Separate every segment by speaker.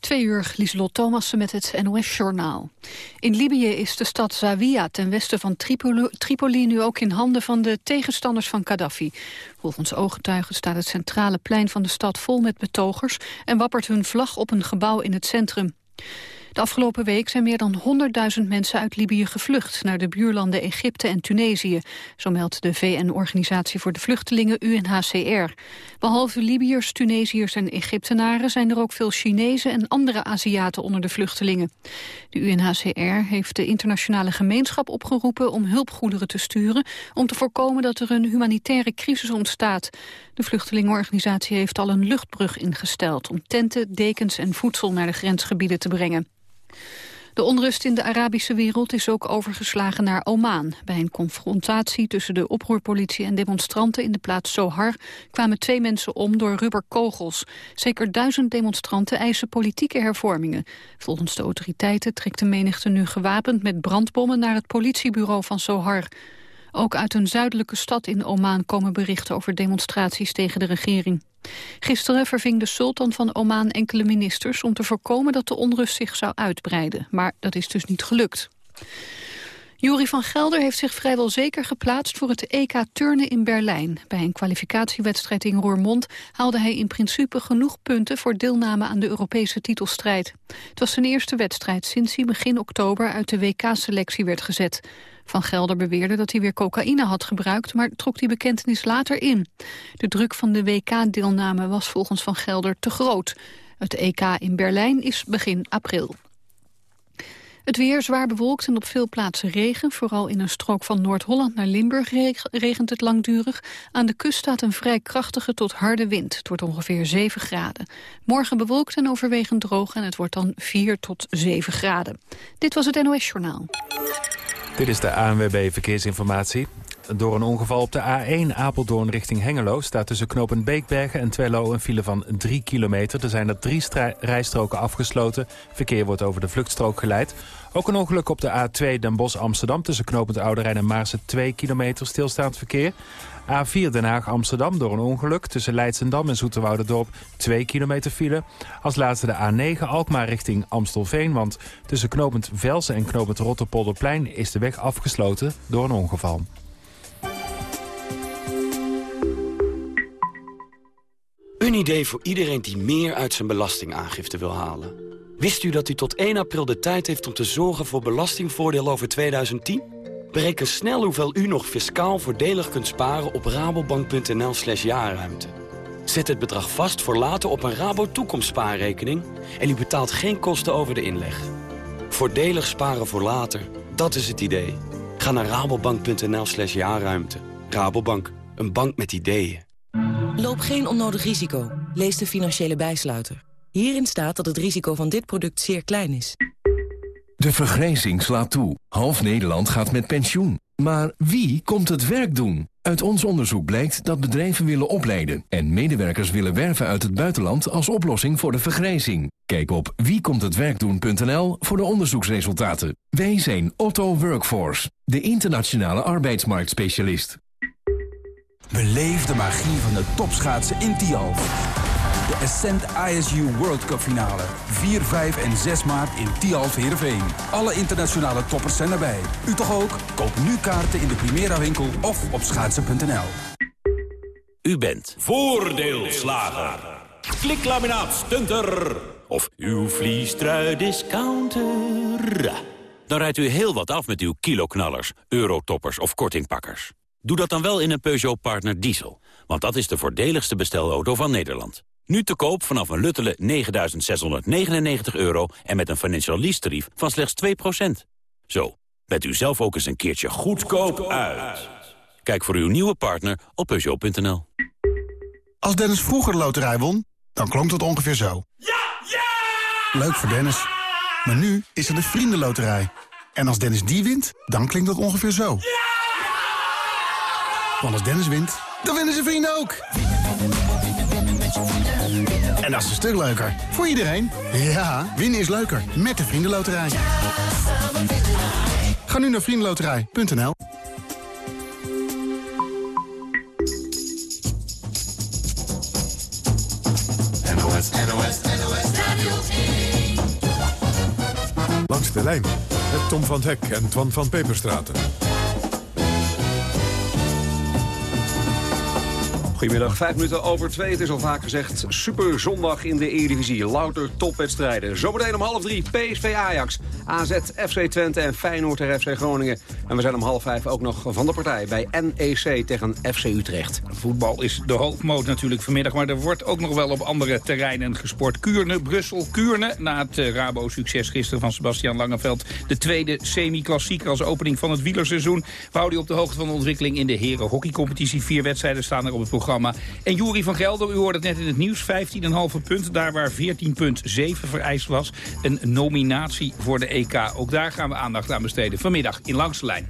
Speaker 1: Twee uur, Lieselot Thomassen met het NOS-journaal. In Libië is de stad Zawiya ten westen van Tripoli, Tripoli nu ook in handen van de tegenstanders van Gaddafi. Volgens ooggetuigen staat het centrale plein van de stad vol met betogers en wappert hun vlag op een gebouw in het centrum. De afgelopen week zijn meer dan 100.000 mensen uit Libië gevlucht naar de buurlanden Egypte en Tunesië, zo meldt de VN-organisatie voor de vluchtelingen UNHCR. Behalve Libiërs, Tunesiërs en Egyptenaren zijn er ook veel Chinezen en andere Aziaten onder de vluchtelingen. De UNHCR heeft de internationale gemeenschap opgeroepen om hulpgoederen te sturen om te voorkomen dat er een humanitaire crisis ontstaat. De vluchtelingenorganisatie heeft al een luchtbrug ingesteld om tenten, dekens en voedsel naar de grensgebieden te brengen. De onrust in de Arabische wereld is ook overgeslagen naar Oman. Bij een confrontatie tussen de oproerpolitie en demonstranten in de plaats Sohar kwamen twee mensen om door rubberkogels. Zeker duizend demonstranten eisen politieke hervormingen. Volgens de autoriteiten trekt de menigte nu gewapend met brandbommen naar het politiebureau van Sohar. Ook uit een zuidelijke stad in Oman komen berichten over demonstraties tegen de regering. Gisteren verving de sultan van Oman enkele ministers om te voorkomen dat de onrust zich zou uitbreiden. Maar dat is dus niet gelukt. Juri van Gelder heeft zich vrijwel zeker geplaatst voor het EK turnen in Berlijn. Bij een kwalificatiewedstrijd in Roermond haalde hij in principe genoeg punten voor deelname aan de Europese titelstrijd. Het was zijn eerste wedstrijd sinds hij begin oktober uit de WK-selectie werd gezet. Van Gelder beweerde dat hij weer cocaïne had gebruikt, maar trok die bekentenis later in. De druk van de WK-deelname was volgens Van Gelder te groot. Het EK in Berlijn is begin april. Het weer zwaar bewolkt en op veel plaatsen regen. Vooral in een strook van Noord-Holland naar Limburg regent het langdurig. Aan de kust staat een vrij krachtige tot harde wind. Het wordt ongeveer 7 graden. Morgen bewolkt en overwegend droog en het wordt dan 4 tot 7 graden. Dit was het NOS Journaal.
Speaker 2: Dit is de ANWB Verkeersinformatie. Door een ongeval op de A1 Apeldoorn richting Hengelo... staat tussen knopen Beekbergen en Twello een file van 3 kilometer. Er zijn er drie rijstroken afgesloten. Verkeer wordt over de vluchtstrook geleid. Ook een ongeluk op de A2 Den Bosch-Amsterdam... tussen knopend Oude Rijn en Maarsen 2 kilometer stilstaand verkeer. A4 Den Haag-Amsterdam door een ongeluk tussen Leidsendam en Zoeterwouderdorp 2 kilometer file. Als laatste de A9 Alkmaar richting Amstelveen, want tussen knopend Velsen en knopend Rotterpolderplein is de weg afgesloten door een ongeval.
Speaker 3: Een idee voor iedereen die meer uit zijn belastingaangifte wil halen. Wist u dat u tot 1 april de tijd heeft om te zorgen voor belastingvoordeel over 2010? Bereken snel hoeveel u nog fiscaal voordelig kunt sparen op rabobank.nl slash jaarruimte. Zet het bedrag vast voor later op een Rabo toekomstspaarrekening en u betaalt geen kosten over de inleg. Voordelig sparen voor later, dat is het idee. Ga naar rabobank.nl slash jaarruimte. Rabobank, een bank met ideeën.
Speaker 4: Loop geen onnodig risico. Lees de financiële bijsluiter. Hierin staat dat het risico van dit product zeer klein is.
Speaker 5: De vergrijzing slaat toe. Half Nederland gaat met pensioen. Maar wie komt het werk doen? Uit ons onderzoek blijkt dat bedrijven willen opleiden... en medewerkers willen werven uit het buitenland als oplossing voor de vergrijzing. Kijk op wiekomthetwerkdoen.nl voor de onderzoeksresultaten. Wij zijn Otto Workforce, de internationale arbeidsmarktspecialist.
Speaker 6: Beleef de magie van de topschaatsen in Tialf. De Ascent ISU World Cup finale. 4, 5 en 6 maart in Tialf Heerenveen. Alle internationale toppers zijn erbij. U toch ook? Koop nu kaarten in de Primera winkel of op schaatsen.nl.
Speaker 7: U bent voordeelslager. Kliklaminaat stunter. Of uw vliestrui discounter. Dan rijdt u heel wat af met uw kiloknallers, eurotoppers of kortingpakkers. Doe dat dan wel in een Peugeot Partner Diesel. Want dat is de voordeligste bestelauto van Nederland. Nu te koop vanaf een luttele 9.699 euro en met een financial lease tarief van slechts 2%. Zo, bent u zelf ook eens een keertje goedkoop uit. Kijk voor uw nieuwe partner op Peugeot.nl.
Speaker 8: Als Dennis vroeger de loterij won, dan klonk het ongeveer zo.
Speaker 9: Ja! Ja!
Speaker 8: Leuk voor Dennis. Maar nu is er de Vriendenloterij. En als Dennis die wint, dan klinkt dat ongeveer zo. Ja! Want als Dennis wint, dan winnen zijn vrienden ook. En dat is een stuk leuker. Voor iedereen. Ja, winnen is leuker. Met de Vriendenloterij. Ga nu naar vriendenloterij.nl
Speaker 10: NOS, NOS, NOS Radio Langs de lijn met Tom van Hek en Twan van Peperstraten.
Speaker 11: Goedemiddag, vijf minuten over twee. Het is al vaak gezegd, super zondag in de Eredivisie. Louter topwedstrijden. Zometeen om half drie PSV Ajax, AZ, FC Twente en Feyenoord en FC Groningen. En we zijn om half vijf ook nog van de partij bij NEC tegen FC Utrecht.
Speaker 12: Voetbal is de hoofdmoot natuurlijk vanmiddag, maar er wordt ook nog wel op andere terreinen gesport. Kuurne, Brussel, Kuurne. Na het uh, Rabo-succes gisteren van Sebastian Langeveld. De tweede semi-klassieker als opening van het wielerseizoen. We houden op de hoogte van de ontwikkeling in de heren hockeycompetitie. Vier wedstrijden staan er op het programma. En Jury van Gelder, u hoorde het net in het nieuws, 15,5 punt. Daar waar 14,7 vereist was. Een nominatie voor de EK. Ook daar gaan we aandacht aan besteden vanmiddag in Langs de Lijn.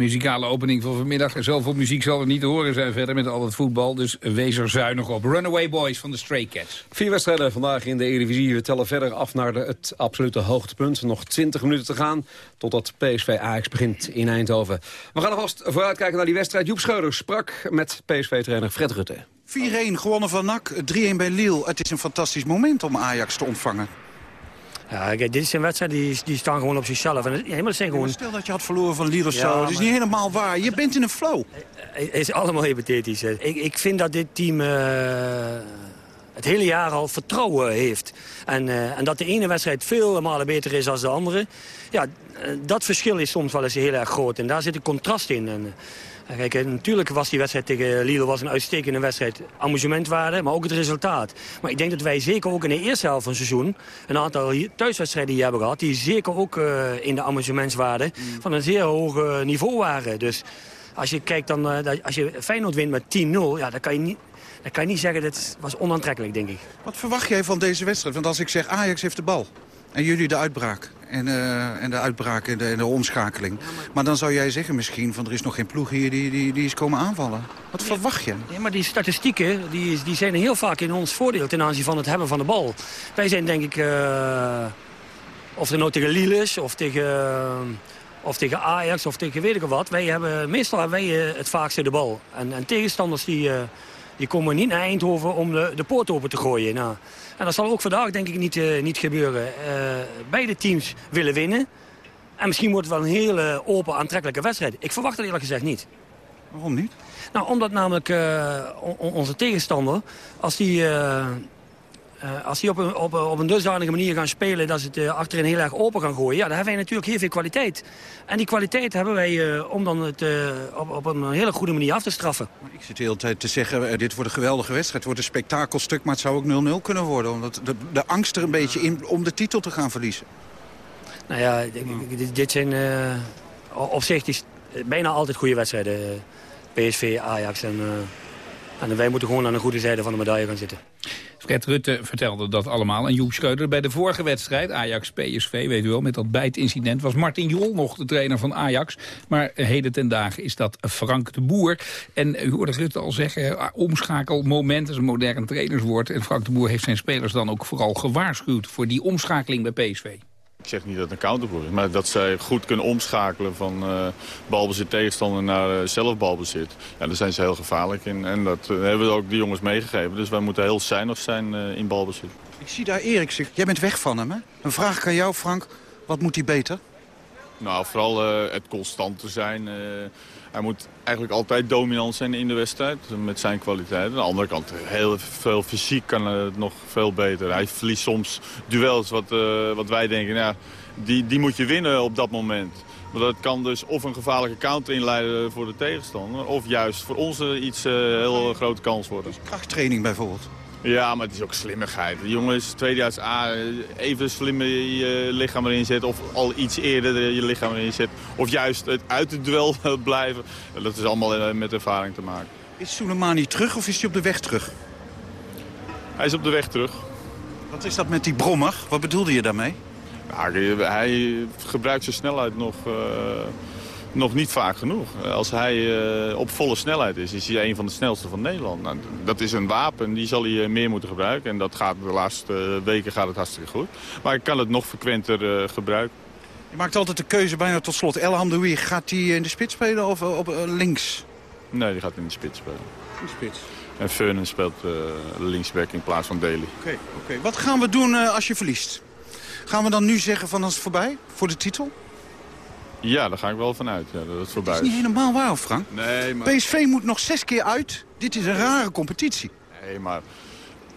Speaker 12: Muzikale opening van vanmiddag. Zoveel muziek zal er niet te horen zijn verder met al het voetbal. Dus wees er zuinig op. Runaway Boys van de Stray Cats.
Speaker 11: Vier wedstrijden vandaag in de Eredivisie. We tellen verder af naar de, het absolute hoogtepunt. Nog 20 minuten te gaan totdat PSV Ajax begint in Eindhoven. We gaan alvast vooruitkijken naar die wedstrijd. Joep Scheuder sprak met PSV-trainer Fred Rutte.
Speaker 13: 4-1 gewonnen van NAC, 3-1 bij Lille. Het is een fantastisch moment om Ajax te ontvangen.
Speaker 14: Ja, kijk, dit is een wedstrijd die, die staan gewoon op zichzelf. En, ja, maar zijn gewoon...
Speaker 13: Stel dat je had verloren van Lille of ja, zo. Dat is niet helemaal waar. Je bent in een flow.
Speaker 14: Het is allemaal hypothetisch. Ik, ik vind dat dit team... Uh, het hele jaar al vertrouwen heeft. En, uh, en dat de ene wedstrijd veel malen beter is dan de andere. Ja, dat verschil is soms wel eens heel erg groot. En daar zit een contrast in. En, Kijk, natuurlijk was die wedstrijd tegen Lille was een uitstekende wedstrijd. Amusementwaarde, maar ook het resultaat. Maar ik denk dat wij zeker ook in de eerste helft van het seizoen... een aantal thuiswedstrijden die hebben gehad... die zeker ook uh, in de amusementswaarde mm. van een zeer hoog uh, niveau waren. Dus als je kijkt dan... Uh, als je Feyenoord wint met 10-0, ja, dan kan je niet... Dan kan je niet zeggen, dat was onaantrekkelijk, denk ik.
Speaker 13: Wat verwacht jij van deze wedstrijd? Want als ik zeg Ajax heeft de bal en jullie de uitbraak... En, uh, en de uitbraak en de, en de omschakeling. Maar dan zou jij zeggen misschien van er is nog geen ploeg hier die, die, die is komen aanvallen. Wat verwacht je?
Speaker 14: Ja, maar die statistieken die, die zijn heel vaak in ons voordeel ten aanzien van het hebben van de bal. Wij zijn denk ik, uh, of er nou tegen Lille is of tegen... Uh, of tegen Ajax of tegen weet ik wat. Wij hebben, meestal hebben wij het vaakste de bal. En, en tegenstanders die, die komen niet naar Eindhoven om de, de poort open te gooien. Nou, en dat zal ook vandaag denk ik niet, uh, niet gebeuren. Uh, beide teams willen winnen. En misschien wordt het wel een hele open, aantrekkelijke wedstrijd. Ik verwacht het eerlijk gezegd niet.
Speaker 13: Waarom niet?
Speaker 14: Nou, omdat namelijk uh, onze tegenstander, als die uh, als die op een, op, op een dusdanige manier gaan spelen dat ze het uh, achterin heel erg open gaan gooien... ja, dan hebben wij natuurlijk heel veel kwaliteit. En die kwaliteit hebben wij uh, om dan het op, op een hele goede manier af te straffen.
Speaker 13: Ik zit de hele tijd te zeggen, dit wordt een geweldige wedstrijd. Het wordt een spektakelstuk, maar het zou ook 0-0 kunnen worden. Omdat de, de, angst er een beetje in om de titel te gaan verliezen.
Speaker 14: Nou ja, dit, dit zijn op zich is bijna altijd goede wedstrijden. PSV, Ajax en... En wij moeten gewoon aan de goede zijde van de medaille gaan zitten.
Speaker 15: Fred Rutte vertelde dat allemaal. En Joep Schreuder bij de vorige wedstrijd, Ajax-PSV, weet u wel, met dat bijtincident... was Martin Jol nog de trainer van Ajax. Maar heden ten dagen is dat Frank de Boer. En u hoorde Rutte al zeggen, ah, omschakelmoment is een modern trainerswoord. En Frank de Boer heeft zijn spelers dan ook vooral gewaarschuwd... voor die omschakeling bij PSV.
Speaker 16: Ik zeg niet dat het een counterploeg is, maar dat zij goed kunnen omschakelen van uh, balbezit tegenstander naar uh, zelfbalbezit. Ja, daar zijn ze heel gevaarlijk in en dat uh, hebben we ook de jongens meegegeven. Dus wij moeten heel zuinig zijn in balbezit.
Speaker 13: Ik zie daar Erik zich. Jij bent weg van hem, hè? Een vraag aan jou, Frank. Wat moet hij beter?
Speaker 16: Nou, vooral het constant te zijn. Hij moet eigenlijk altijd dominant zijn in de wedstrijd met zijn kwaliteit. Aan de andere kant, heel veel fysiek kan het nog veel beter. Hij verliest soms duels wat, uh, wat wij denken, nou, die, die moet je winnen op dat moment. Maar dat kan dus of een gevaarlijke counter inleiden voor de tegenstander... of juist voor ons iets uh, heel grote kans worden.
Speaker 13: Krachttraining bijvoorbeeld?
Speaker 16: Ja, maar het is ook slimmigheid. De jongen is tweedejaars A, even slimmer je lichaam erin zetten... of al iets eerder je lichaam erin zetten. Of juist uit het duel blijven. Dat is allemaal met ervaring te maken.
Speaker 13: Is Soleimani terug of is hij op de weg terug?
Speaker 16: Hij is op de weg terug.
Speaker 13: Wat is dat met die brommer? Wat bedoelde je daarmee?
Speaker 16: Hij gebruikt zijn snelheid nog... Uh, nog niet vaak genoeg. Als hij uh, op volle snelheid is, is hij een van de snelste van Nederland. Nou, dat is een wapen, die zal hij uh, meer moeten gebruiken. En dat gaat de laatste uh, weken gaat het hartstikke goed. Maar ik kan het nog frequenter gebruiken.
Speaker 13: Je maakt altijd de keuze bijna tot slot. El Hamdoui, gaat hij in de spits spelen of op links?
Speaker 16: Nee, die gaat in de spits spelen.
Speaker 13: In de spits.
Speaker 16: En Feunen speelt linksback in plaats van Daly.
Speaker 13: Oké, oké. wat gaan we doen als je verliest? Gaan we dan nu zeggen van dat is voorbij voor de titel?
Speaker 16: Ja, daar ga ik wel vanuit. Ja, dat het voorbij
Speaker 13: is. niet helemaal waar, Frank.
Speaker 16: Nee, maar...
Speaker 13: PSV moet nog zes keer uit. Dit is een rare competitie.
Speaker 16: Nee, maar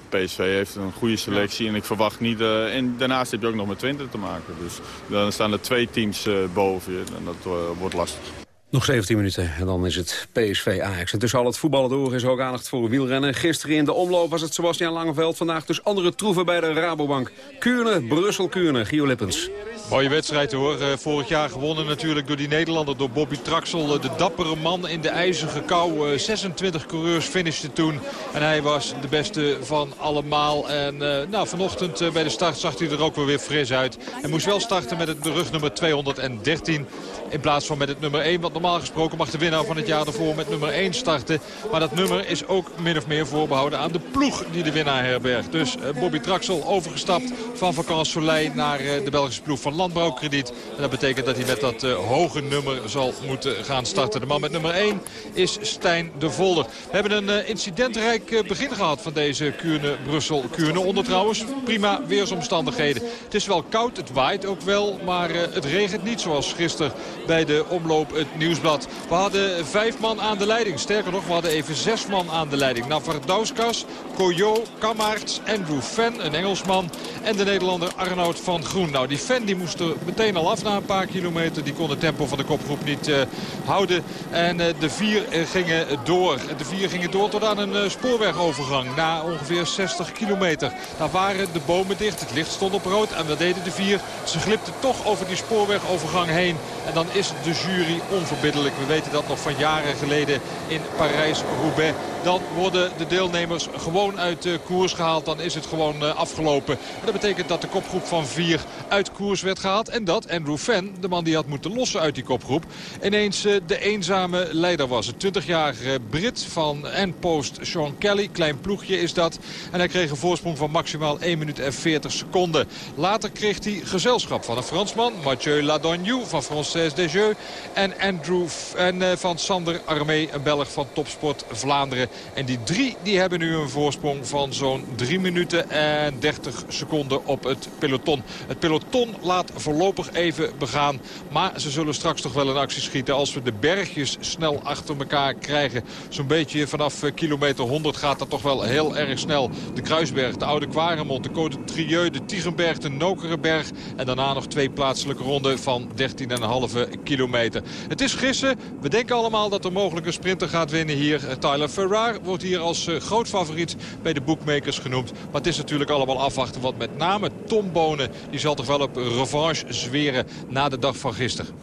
Speaker 16: PSV heeft een goede selectie en ik verwacht niet... Uh, en daarnaast heb je ook nog met Twente te maken. Dus dan staan er twee teams uh, boven je en dat uh, wordt lastig.
Speaker 11: Nog 17 minuten en dan is het PSV Ajax. En tussen al het voetballen door is ook aandacht voor wielrennen. Gisteren in de omloop was het Sebastian Langeveld. Vandaag dus andere troeven bij de Rabobank. Kuurne, Brussel-Kuurne, Gio Lippens.
Speaker 17: Mooie wedstrijd hoor. Eh, vorig jaar gewonnen natuurlijk door die Nederlander, door Bobby Traxel. Eh, de dappere man in de ijzige kou. 26 eh, coureurs finishten toen. En hij was de beste van allemaal. En nou, vanochtend bij de start zag hij er ook weer fris uit. Hij moest wel starten met het rugnummer 213. In plaats van met het nummer 1. Want normaal gesproken mag de winnaar van het jaar ervoor met nummer 1 starten. Maar dat nummer is ook min of meer voorbehouden aan de ploeg die de winnaar herbergt. Dus Bobby Traxel overgestapt van Vakant Soleil naar de Belgische ploeg van landbouwkrediet. En dat betekent dat hij met dat uh, hoge nummer zal moeten gaan starten. De man met nummer 1 is Stijn de Volder. We hebben een uh, incidentrijk uh, begin gehad van deze Kuurne-Brussel-Kuurne. Onder trouwens prima weersomstandigheden. Het is wel koud, het waait ook wel, maar het regent niet zoals gisteren bij de omloop het Nieuwsblad. We hadden vijf man aan de leiding. Sterker nog, we hadden even zes man aan de leiding. Navardauskas, Koyo, Kammaerts, Andrew Fen, een Engelsman. En de Nederlander Arnoud van Groen. Nou, die Fen die moest er meteen al af na een paar kilometer. Die kon het tempo van de kopgroep niet uh, houden. En uh, de vier uh, gingen door. De vier gingen door tot aan een spoorwegovergang. Na ongeveer 60 kilometer. Daar waren de bomen dicht. Het licht stond op rood. En wat deden de vier? Ze glipten toch over die spoorwegovergang heen. En dan is de jury onverbiddelijk. We weten dat nog van jaren geleden in Parijs-Roubaix. Dan worden de deelnemers gewoon uit koers gehaald. Dan is het gewoon afgelopen. En dat betekent dat de kopgroep van vier uit koers werd gehaald. En dat Andrew Fenn, de man die had moeten lossen uit die kopgroep, ineens de eenzame leider was. Een 20-jarige Brit van N-Post Sean Kelly. Klein ploegje is dat. En hij kreeg een voorsprong van maximaal 1 minuut en 40 seconden. Later kreeg hij gezelschap van een Fransman, Mathieu Ladognou van Française des Jeux. En Andrew en van Sander Armee, een Belg van Topsport Vlaanderen. En die drie die hebben nu een voorsprong van zo'n 3 minuten en 30 seconden op het peloton. Het peloton laat voorlopig even begaan. Maar ze zullen straks toch wel een actie schieten als we de bergjes snel achter elkaar krijgen. Zo'n beetje vanaf eh, kilometer 100 gaat dat toch wel heel erg snel. De Kruisberg, de Oude Kwaremond, de Côte Trieux, de Tiegenberg, de Nokerenberg. En daarna nog twee plaatselijke ronden van 13,5 kilometer. Het is gissen. We denken allemaal dat er mogelijk een sprinter gaat winnen hier. Tyler Ferrar wordt hier als eh, groot favoriet bij de bookmakers genoemd. Maar het is natuurlijk allemaal afwachten. Want met name Tom Bonen die zal toch wel op revanche zweren na de dag van gisteren.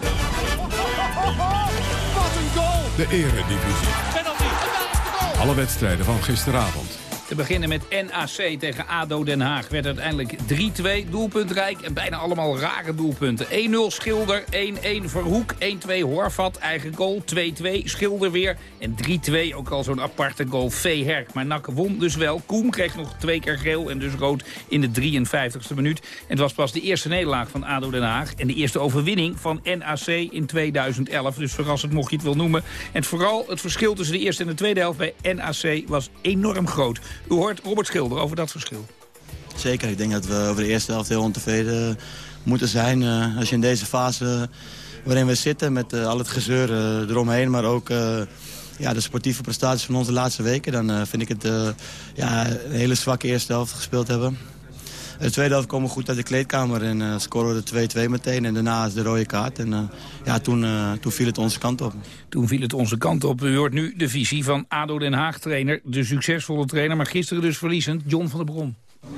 Speaker 10: Wat een goal! De eredivisie. Penalty. Alle wedstrijden van gisteravond.
Speaker 15: Te beginnen met NAC tegen ADO Den Haag werd uiteindelijk 3-2 doelpuntrijk en bijna allemaal rare doelpunten. 1-0 Schilder, 1-1 Verhoek, 1-2 Horvat, eigen goal, 2-2 Schilder weer en 3-2 ook al zo'n aparte goal Herk. Maar Nak won dus wel. Koem kreeg nog twee keer geel en dus rood in de 53ste minuut. En het was pas de eerste nederlaag van ADO Den Haag en de eerste overwinning van NAC in 2011. Dus verrassend mocht je het wel noemen. En vooral het verschil tussen de eerste en de tweede helft bij NAC was enorm groot. U hoort Robert Schilder over dat verschil.
Speaker 18: Zeker, ik denk dat we over de eerste helft heel ontevreden moeten zijn. Uh, als je in deze fase waarin we zitten met uh, al het gezeur eromheen... maar ook ja, de sportieve prestaties van onze laatste weken... dan vind ik het ja, een hele zwakke eerste helft gespeeld hebben. De tweede helft komen we goed uit de kleedkamer en uh, scoren we de 2-2 meteen. En daarna is de rode kaart. En uh, ja, toen, uh, toen viel het onze kant op.
Speaker 15: Toen viel het onze kant op. U hoort nu de visie van ADO Den Haag-trainer. De succesvolle trainer, maar gisteren dus verliezend, John van der Bron.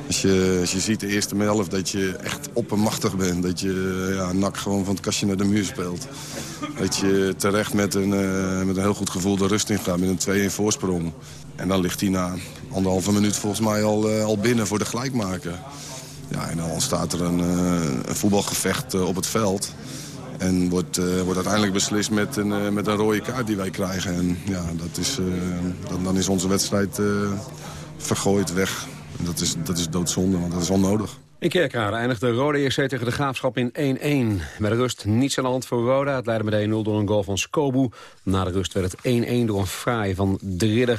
Speaker 19: Als je, als je ziet de eerste helft dat je echt oppermachtig bent. Dat je ja, nak gewoon van het kastje naar de muur speelt. Dat je terecht met een, met een heel goed gevoel de rust in gaat. Met een 2-1 voorsprong. En dan ligt hij na anderhalve minuut volgens mij al, al binnen voor de gelijkmaker. Ja, en dan ontstaat er een, een voetbalgevecht op het veld. En wordt, wordt uiteindelijk beslist met een, met een rode kaart die wij krijgen. En ja, dat is, dan, dan, is onze wedstrijd vergooid weg. Dat is, dat is doodzonde, want dat is onnodig.
Speaker 11: In Kerkrade eindigde Roda EC tegen de Graafschap in 1-1. Bij de rust niets aan de hand voor Roda. Het leidde met 1-0 door een goal van Skobu. Na de rust werd het 1-1 door een fraai van de.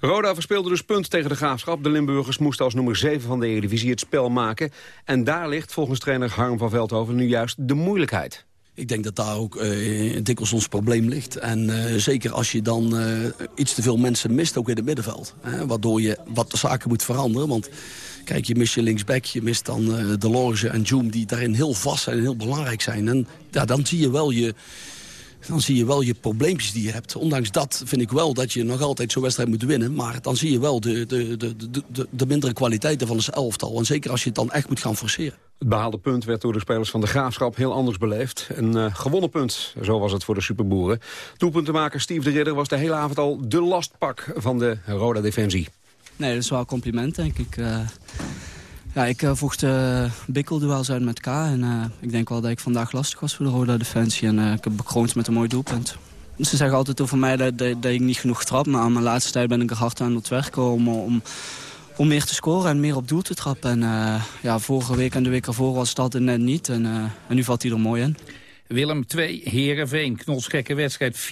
Speaker 11: Roda verspeelde dus punt tegen de Graafschap. De Limburgers moesten als nummer 7 van de Eredivisie het spel maken. En daar ligt volgens trainer Harm van Veldhoven nu juist de moeilijkheid.
Speaker 20: Ik denk dat daar ook uh, dikwijls ons probleem ligt. En uh, zeker als je dan uh, iets te veel mensen mist, ook in het middenveld. Hè, waardoor je wat de zaken moet veranderen. Want kijk, je mist je linksback, je mist dan de Lorge en Joom... die daarin heel vast zijn en heel belangrijk zijn. En ja, dan zie je wel je dan zie je wel je probleempjes die je hebt. Ondanks dat vind ik wel dat je nog altijd zo'n wedstrijd moet winnen. Maar dan zie je wel de, de, de, de, de mindere kwaliteiten van het elftal. En zeker als je het dan echt moet gaan forceren.
Speaker 11: Het behaalde punt werd door de spelers van de Graafschap heel anders beleefd. Een uh, gewonnen punt, zo was het voor de superboeren. Doelpuntenmaker Steve de Ridder was de hele avond al de lastpak van de Roda Defensie.
Speaker 21: Nee, dat is wel een compliment, denk ik. Uh... Ja, ik uh, vocht uh, bikkelduels uit met K. En uh, ik denk wel dat ik vandaag lastig was voor de Roda Defensie. En ik heb bekroond met een mooi doelpunt. Ze zeggen altijd over mij dat, dat, dat, ik niet genoeg trap. Maar aan mijn laatste tijd ben ik er hard aan het werken om, om, om meer te scoren en meer op doel te trappen. En ja, vorige week en de week ervoor was dat net niet. En, en nu valt hij er mooi in.
Speaker 15: Willem 2, Herenveen. Knolsgekke wedstrijd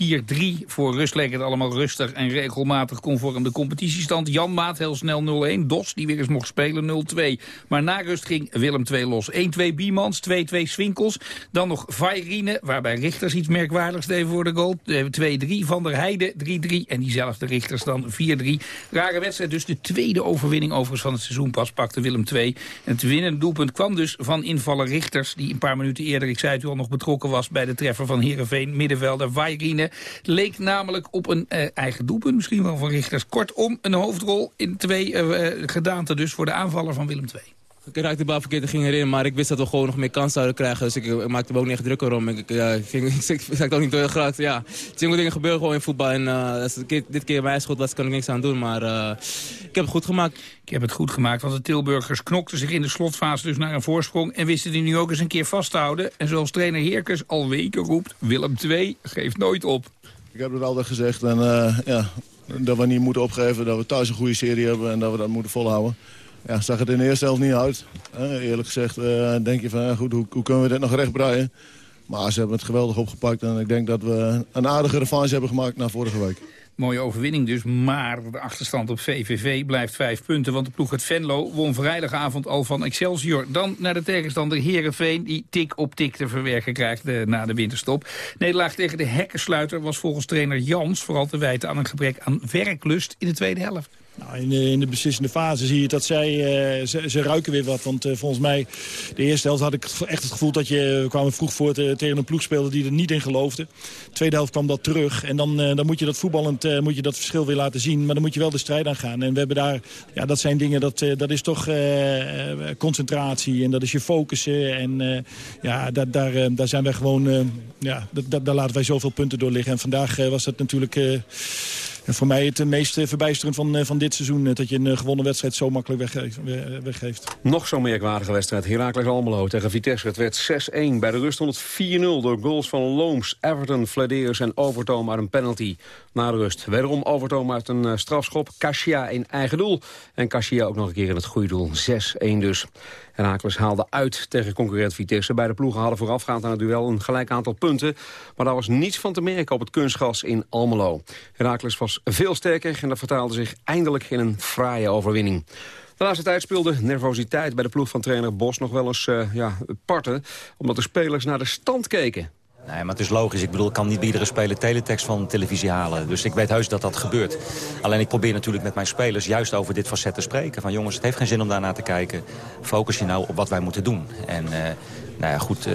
Speaker 15: 4-3. Voor rust leek het allemaal rustig en regelmatig conform de competitiestand. Jan Maat heel snel 0-1. Dos, die weer eens mocht spelen, 0-2. Maar na rust ging Willem 2 los. 1-2 Biemans, 2-2 Swinkels. Dan nog Vairine, waarbij Richters iets merkwaardigs deden voor de goal. 2-3 Van der Heide, 3-3. En diezelfde Richters dan 4-3. Rare wedstrijd, dus de tweede overwinning overigens van het seizoen pas pakte Willem 2. En het winnende doelpunt kwam dus van invaller Richters... die een paar minuten eerder, ik zei het u al, nog betrokken was bij de treffer van Heerenveen. Middenvelder Vairine leek namelijk op een uh, eigen doelpunt, misschien wel van Richters. Kortom, een hoofdrol in twee uh, gedaanten dus voor de aanvaller van Willem II.
Speaker 22: Ik raakte de bal verkeerd en ging erin, maar ik wist dat we gewoon nog meer kans zouden krijgen. Dus ik, maakte me ook niet echt druk om. Ik, ja, ik, ging, ik, ik, ook niet heel graag. Ja, zulke dingen gebeuren gewoon in voetbal. En uh, als dit, dit keer mijn schot was, kan ik niks aan doen. Maar uh, ik heb het goed gemaakt.
Speaker 15: Ik heb het goed gemaakt, want de Tilburgers knokten zich in de slotfase dus naar een voorsprong... en wisten die nu ook eens een keer vast te houden. En zoals trainer Heerkens al weken roept, Willem II geeft nooit op.
Speaker 23: Ik heb het altijd gezegd en, uh, ja, dat we niet moeten opgeven, dat we thuis een goede serie hebben... en dat we dat moeten volhouden. Ja, zag het in de eerste helft niet uit. Eerlijk gezegd uh, denk je van, goed, hoe, hoe, kunnen we dit nog rechtbreien? Maar ze hebben het geweldig opgepakt en ik denk dat we een aardige revanche hebben gemaakt na vorige week.
Speaker 15: Mooie overwinning dus, maar de achterstand op VVV blijft vijf punten. Want de ploeg uit Venlo won vrijdagavond al van Excelsior. Dan naar de tegenstander Herenveen, die tik op tik te verwerken krijgt de, na de winterstop. Nederlaag tegen de hekkensluiter was volgens trainer Jans vooral te wijten aan een gebrek aan werklust in de tweede helft.
Speaker 24: Nou, in, de, beslissende fase zie je dat zij, uh, ze, ze, ruiken weer wat. Want uh, volgens mij, de eerste helft had ik echt het gevoel dat je... Kwamen vroeg voor te, tegen een ploeg speelde die er niet in geloofde. De tweede helft kwam dat terug. En dan, dan moet je dat voetballend moet je dat verschil weer laten zien. Maar dan moet je wel de strijd aan gaan. En we hebben daar, ja, dat zijn dingen, dat, dat is toch concentratie. En dat is je focussen. En ja, daar, daar, daar zijn wij gewoon, ja, daar laten wij zoveel punten door liggen. En vandaag was dat natuurlijk en voor mij het meest verbijsterend van, eh, van dit seizoen. Dat je een eh, gewonnen wedstrijd zo makkelijk weggeeft.
Speaker 11: Nog zo'n merkwaardige wedstrijd. Heracles Almelo tegen Vitesse. Het werd 6-1. Bij de rust stond het 4-0 door goals van Looms, Everton, Flederis en Overtoom uit een penalty. Na de rust wederom Overtoom uit een eh, strafschop. Kasia in eigen doel. En Kasia ook nog een keer in het goede doel. 6-1 dus. Herakles haalde uit tegen concurrent Vitesse. Beide ploegen hadden voorafgaand aan het duel een gelijk aantal punten. Maar daar was niets van te merken op het kunstgas in Almelo. Herakles was veel sterker en dat vertaalde zich eindelijk in een fraaie overwinning. De laatste tijd speelde nervositeit bij de ploeg van trainer Bos nog wel eens uh, ja, parten. Omdat de spelers naar de stand keken.
Speaker 25: Nee, maar het is logisch. Ik bedoel, ik kan niet bij iedere speler teletext van televisie halen. Dus ik weet heus dat dat gebeurt. Alleen ik probeer natuurlijk met mijn spelers juist over dit facet te spreken. Van jongens, het heeft geen zin om daarnaar te kijken. Focus je nou op wat wij moeten doen. En uh, nou ja, goed, uh,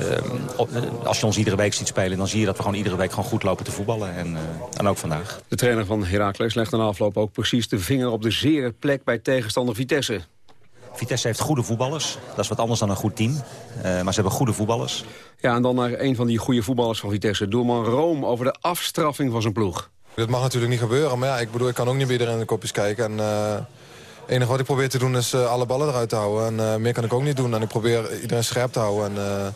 Speaker 25: als je ons iedere week ziet spelen... dan zie je dat we gewoon iedere week gewoon goed lopen te voetballen. En, en ook vandaag.
Speaker 11: De trainer van Heracles legt na afloop ook precies de vinger op de zere plek... bij tegenstander Vitesse.
Speaker 25: Vitesse heeft goede voetballers. Dat is wat anders dan een goed team. Uh, maar ze hebben goede voetballers.
Speaker 11: Ja, en dan naar een van die goede voetballers van Vitesse. Doelman Room over de afstraffing van zijn ploeg.
Speaker 26: Dat mag natuurlijk niet gebeuren. Maar ja, ik bedoel, ik kan ook niet bij iedereen in de kopjes kijken. En, uh, het enige wat ik probeer te doen is uh, alle ballen eruit te houden. En meer kan ik ook niet doen. En ik probeer iedereen scherp te houden. En,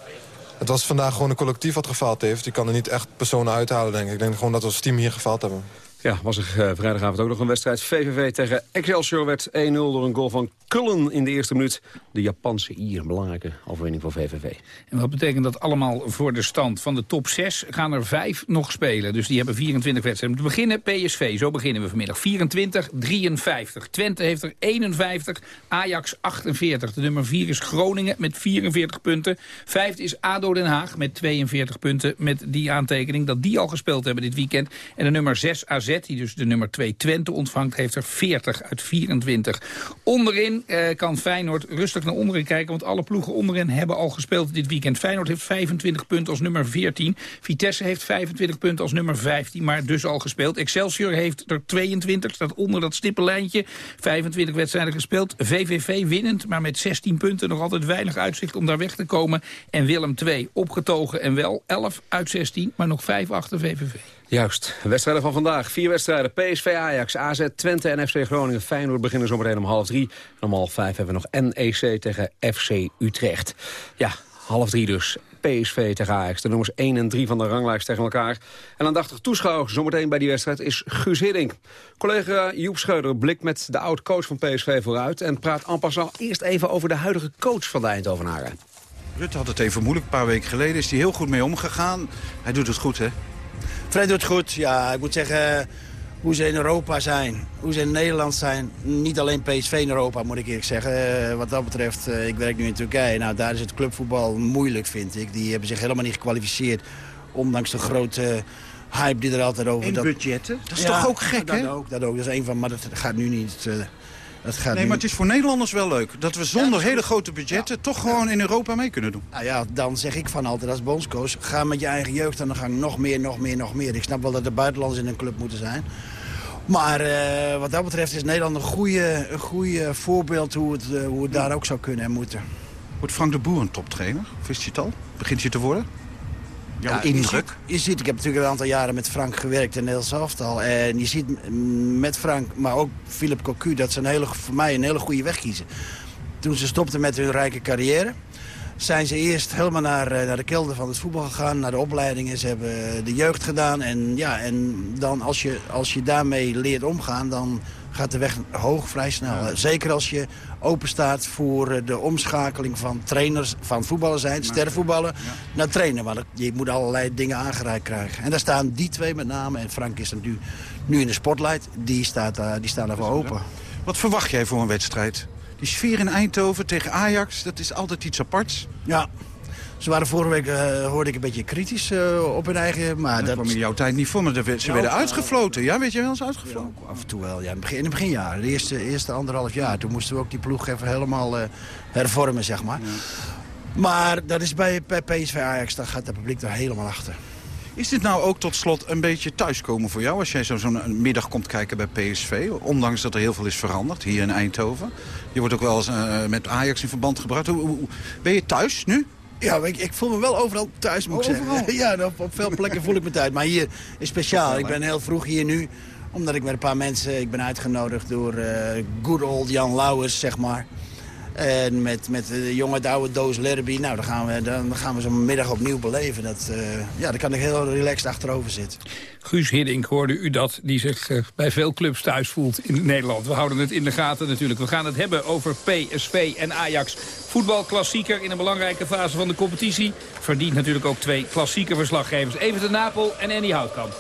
Speaker 26: het was vandaag gewoon een collectief wat gefaald heeft. Je kan er niet echt personen uithalen, denk ik. Ik denk gewoon dat we als team hier gefaald hebben.
Speaker 11: Ja, was er uh, vrijdagavond ook nog een wedstrijd. VVV tegen Excelsior werd 1-0 door een goal van Kullen in de eerste minuut. De Japanse hier, een belangrijke overwinning voor VVV.
Speaker 15: En wat betekent dat allemaal voor de stand? Van de top 6 gaan er 5 nog spelen. Dus die hebben 24 wedstrijden. Te beginnen PSV, zo beginnen we vanmiddag. 24, 53. Twente heeft er 51, Ajax 48. De nummer 4 is Groningen met 44 punten. Vijfde is ADO Den Haag met 42 punten. Met die aantekening dat die al gespeeld hebben dit weekend. En de nummer 6 AZ die dus de nummer 2 Twente ontvangt, heeft er 40 uit 24. Onderin eh, kan Feyenoord rustig naar onderen kijken, want alle ploegen onderin hebben al gespeeld dit weekend. Feyenoord heeft 25 punten als nummer 14. Vitesse heeft 25 punten als nummer 15, maar dus al gespeeld. Excelsior heeft er 22, staat onder dat stippenlijntje. 25 wedstrijden gespeeld. VVV winnend, maar met 16 punten nog altijd weinig uitzicht om daar weg te komen. En Willem 2 opgetogen en wel 11 uit 16, maar nog 5 achter VVV.
Speaker 11: Juist. Wedstrijden van vandaag. Vier wedstrijden. PSV Ajax, AZ, Twente en FC Groningen. Feyenoord beginnen zometeen om half drie. En om half vijf hebben we nog NEC tegen FC Utrecht. Ja, half drie dus. PSV tegen Ajax. De nummers 1 en 3 van de ranglijst tegen elkaar. En aandachtig toeschouwer zometeen bij die wedstrijd is Guus Hiddink. Collega Joep Scheuder blikt met de oud-coach van PSV vooruit... en praat en passant eerst even over de huidige coach van de Eindhovenaren.
Speaker 13: Rutte had het even moeilijk. Een paar weken geleden is hij heel goed mee omgegaan. Hij doet het goed, hè?
Speaker 27: Fred doet goed. Ja, ik moet zeggen, hoe ze in Europa zijn, hoe ze in Nederland zijn. Niet alleen PSV in Europa, moet ik eerlijk zeggen. Eh, wat dat betreft, uh, ik werk nu in Turkije. Nou, daar is het clubvoetbal moeilijk, vind ik. Die hebben zich helemaal niet gekwalificeerd. Ondanks de grote hype die er altijd over...
Speaker 13: En
Speaker 27: dat...
Speaker 13: budgetten? Dat is toch ook gek,
Speaker 27: dat
Speaker 13: hè?
Speaker 27: Ook, dat ook. Dat is een van, maar dat gaat nu niet... Dat gaat
Speaker 13: nee,
Speaker 27: nu...
Speaker 13: maar het is voor Nederlanders wel leuk. Dat we zonder hele grote budgetten toch gewoon in Europa mee kunnen doen.
Speaker 27: Nou ja, dan zeg ik van altijd als bondscoach... ga met je eigen jeugd aan de gang. Nog meer, nog meer, nog meer. Ik snap wel dat de buitenlanders in een club moeten zijn. Maar eh, wat dat betreft is Nederland een goede, een goede voorbeeld hoe het, eh, hoe het daar ook zou kunnen en moeten.
Speaker 13: Wordt Frank de Boer een toptrainer? Wist je het al? Begint hij te worden? Jouw
Speaker 27: Ja,
Speaker 13: indruk?
Speaker 27: Je ziet, je ziet, ik heb natuurlijk een aantal jaren met Frank gewerkt in Nederlands elftal. En je ziet met Frank, maar ook Philip Cocu, dat ze een hele, voor mij een hele goede weg kiezen. Toen ze stopten met hun rijke carrière, zijn ze eerst helemaal naar, eh, naar de kelder van het voetbal gegaan, naar de opleidingen. Ze hebben de jeugd gedaan. En, ja, en dan als je, als je daarmee leert omgaan, dan gaat de weg hoog vrij snel. Zeker als je open staat voor eh, de omschakeling van trainers, van voetballen zijn, sterrenvoetballen, naar trainen. Want je moet allerlei dingen aangereikt krijgen. En daar staan die twee met name, en Frank is nu, nu in de spotlight, die, staat, daar- die staan daarvoor open.
Speaker 13: Wat verwacht jij voor een wedstrijd? Die sfeer in Eindhoven tegen Ajax, dat is altijd iets aparts.
Speaker 27: Ja, ze waren vorige week, eh, hoorde ik, een beetje kritisch eh, op hun eigen... Maar
Speaker 13: Dat
Speaker 27: dat
Speaker 13: kwam in jouw tijd niet voor, maar ze werden uitgefloten. Ja, weet je wel eens uitgefloten?
Speaker 27: Af en toe wel, ja. In het, begin, in het beginjaar, de eerste, eerste anderhalf jaar. Toen moesten we ook die ploeg even helemaal eh, hervormen, zeg maar. Maar dat is bij, bij PSV Ajax, daar gaat het publiek er helemaal achter.
Speaker 13: Is dit nou ook tot slot een beetje thuiskomen voor jou... als jij zo- zo'n middag komt kijken bij PSV? Ondanks dat er heel veel is veranderd hier in Eindhoven. Je wordt ook wel eens met Ajax in verband gebracht. Hoe, hoe- ben je thuis nu?
Speaker 27: Ja, ik, ik voel me wel overal thuis, moet ik
Speaker 13: Overal?
Speaker 27: zeggen. Ja, op, op veel plekken voel ik me thuis. Maar hier is speciaal. Ik ben heel vroeg hier nu, omdat ik met een paar mensen... Ik ben uitgenodigd door eh good old Jan Lauwers, zeg maar. En met, met de jonge oude doos Lerby. Nou, dan gaan we, dan gaan we zo'n middag opnieuw beleven. Dat, eh, ja, daar kan ik heel relaxed achterover zitten.
Speaker 15: Guus Hiddink, hoorde u dat, die zich eh, bij veel clubs thuis voelt in Nederland. We houden het in de gaten natuurlijk. We gaan het hebben over PSV en Ajax. Voetbalklassieker in een belangrijke fase van de competitie. Verdient natuurlijk ook twee klassieke verslaggevers. Even de Napel en Andy Houtkamp.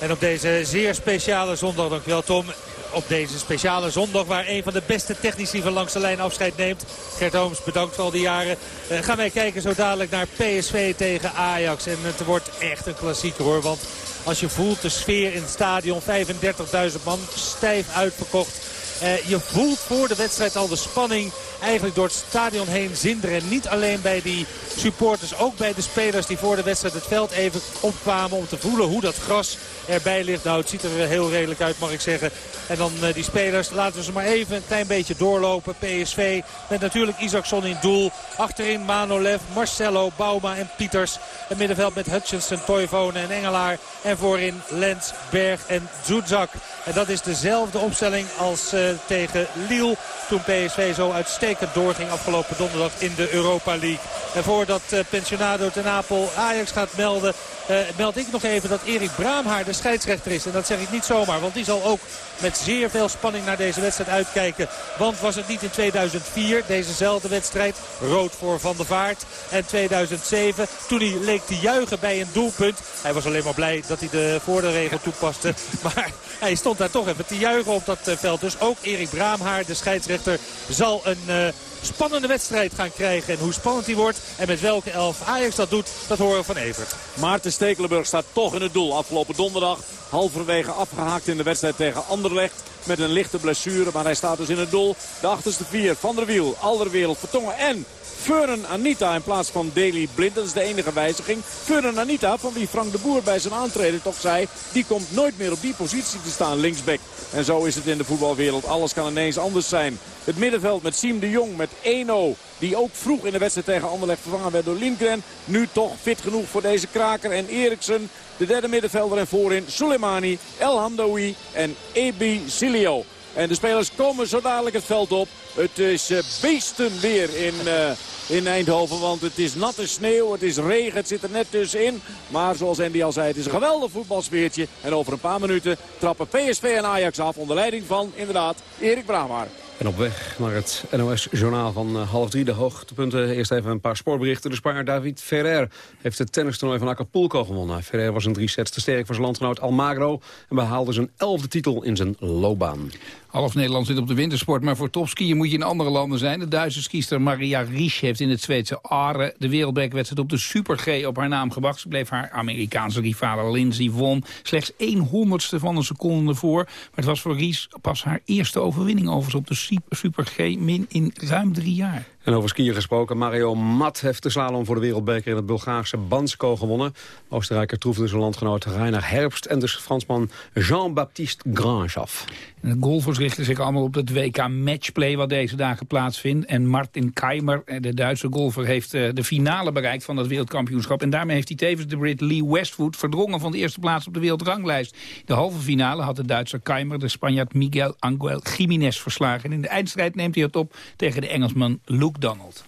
Speaker 28: En op deze zeer speciale zondag, dankjewel Tom. Op deze speciale zondag waar een van de beste technici van langs de lijn afscheid neemt. Gert Ooms, bedankt voor al die jaren. Eh, gaan wij kijken zo dadelijk naar PSV tegen Ajax. En het wordt echt een klassieker hoor. Want als je voelt de sfeer in het stadion, 35.000 man, stijf uitverkocht. Eh, je voelt voor de wedstrijd al de spanning eigenlijk door het stadion heen zinderen. En niet alleen bij die supporters, ook bij de spelers die voor de wedstrijd het veld even opkwamen om te voelen hoe dat gras erbij ligt. Nou, het ziet er heel redelijk uit, mag ik zeggen. En dan eh, die spelers, laten we ze maar even een klein beetje doorlopen. PSV met natuurlijk Isaacson in doel. Achterin Manolev, Marcelo, Bauma en Pieters. Het middenveld met Hutchinson, Toivonen en Engelaar. En voorin Lens, Berg en Zuzak. En dat is dezelfde opstelling als eh, tegen Lille. Toen PSV zo uitstekend doorging afgelopen donderdag in de Europa League. En voordat eh, Pensionado ten Napel Ajax gaat melden... eh, meld ik nog even dat Erik Braamhaar de scheidsrechter is. En dat zeg ik niet zomaar, want die zal ook met zeer veel spanning naar deze wedstrijd uitkijken. Want was het niet in 2004, dezezelfde wedstrijd, rood voor Van der Vaart. En 2007, toen hij leek te juichen bij een doelpunt. Hij was alleen maar blij dat hij de voordeelregel toepaste. Maar hij stond daar toch even te juichen op dat eh, veld. Dus ook Erik Braamhaar, de scheidsrechter, zal een... spannende wedstrijd gaan krijgen. En hoe spannend die wordt en met welke elf Ajax dat doet, dat horen we van Evert.
Speaker 29: Maarten Stekelenburg staat toch in het doel. Afgelopen donderdag halverwege afgehaakt in de wedstrijd tegen Anderlecht. Met een lichte blessure, maar hij staat dus in het doel. De achterste vier, Van der Wiel, Alderwereld, Vertongen en Feuren Anita in plaats van Daley Blind. Dat is de enige wijziging. Feuren Anita, van wie Frank de Boer bij zijn aantreden toch zei... die komt nooit meer op die positie te staan, linksback. En zo is het in de voetbalwereld. Alles kan ineens anders zijn. Het middenveld met Siem de Jong, met 1-0. Die ook vroeg in de wedstrijd tegen Anderlecht vervangen werd door Lindgren. Nu toch fit genoeg voor deze kraker. En Eriksen, de derde middenvelder en voorin Soleimani, El Hamdoui en Ebi Silio. En de spelers komen zo dadelijk het veld op. Het is eh, beestenweer in, eh, in Eindhoven. Want het is natte sneeuw, het is regen, het zit er net tussenin. Maar zoals Andy al zei, het is een geweldig voetbalsfeertje. En over een paar minuten trappen PSV en Ajax af onder leiding van, inderdaad, Erik Brahmaar.
Speaker 11: En op weg naar het NOS-journaal van eh, half drie, de hoogtepunten. Eerst even een paar sportberichten. De Spaar David Ferrer heeft het tennistoernooi van Acapulco gewonnen. Ferrer was in drie sets te sterk voor zijn landgenoot Almagro... en behaalde zijn elfde titel in zijn loopbaan.
Speaker 15: Half Nederland zit op de wintersport, maar voor topskiën moet je in andere landen zijn. De Duitse skiester Maria Riesch heeft in het Zweedse Aare de wereldbekerwedstrijd op de Super G op haar naam gebracht. Ze bleef haar Amerikaanse rivale Lindsey Vonn slechts 1 honderdste van een seconde voor. Maar het was voor Ries pas haar eerste overwinning overigens op de Super G min in ruim drie jaar.
Speaker 11: En over skiën gesproken, Mario Mat heeft de slalom voor de wereldbeker in het Bulgaarse Bansko gewonnen. Oostenrijker troefde zijn landgenoot Reiner Herbst en dus Fransman Jean-Baptiste Grange af.
Speaker 15: de golfers richten zich allemaal op het WK Matchplay wat deze dagen plaatsvindt. En Martin Keimer, eh, de Duitse golfer, heeft eh, de finale bereikt van dat wereldkampioenschap. En daarmee heeft hij tevens de Brit Lee Westwood verdrongen van de eerste plaats op de wereldranglijst. De halve finale had de Duitser Keimer de Spanjaard Miguel Angel Jiménez verslagen. En in de eindstrijd neemt hij het op tegen de Engelsman Luke Donald.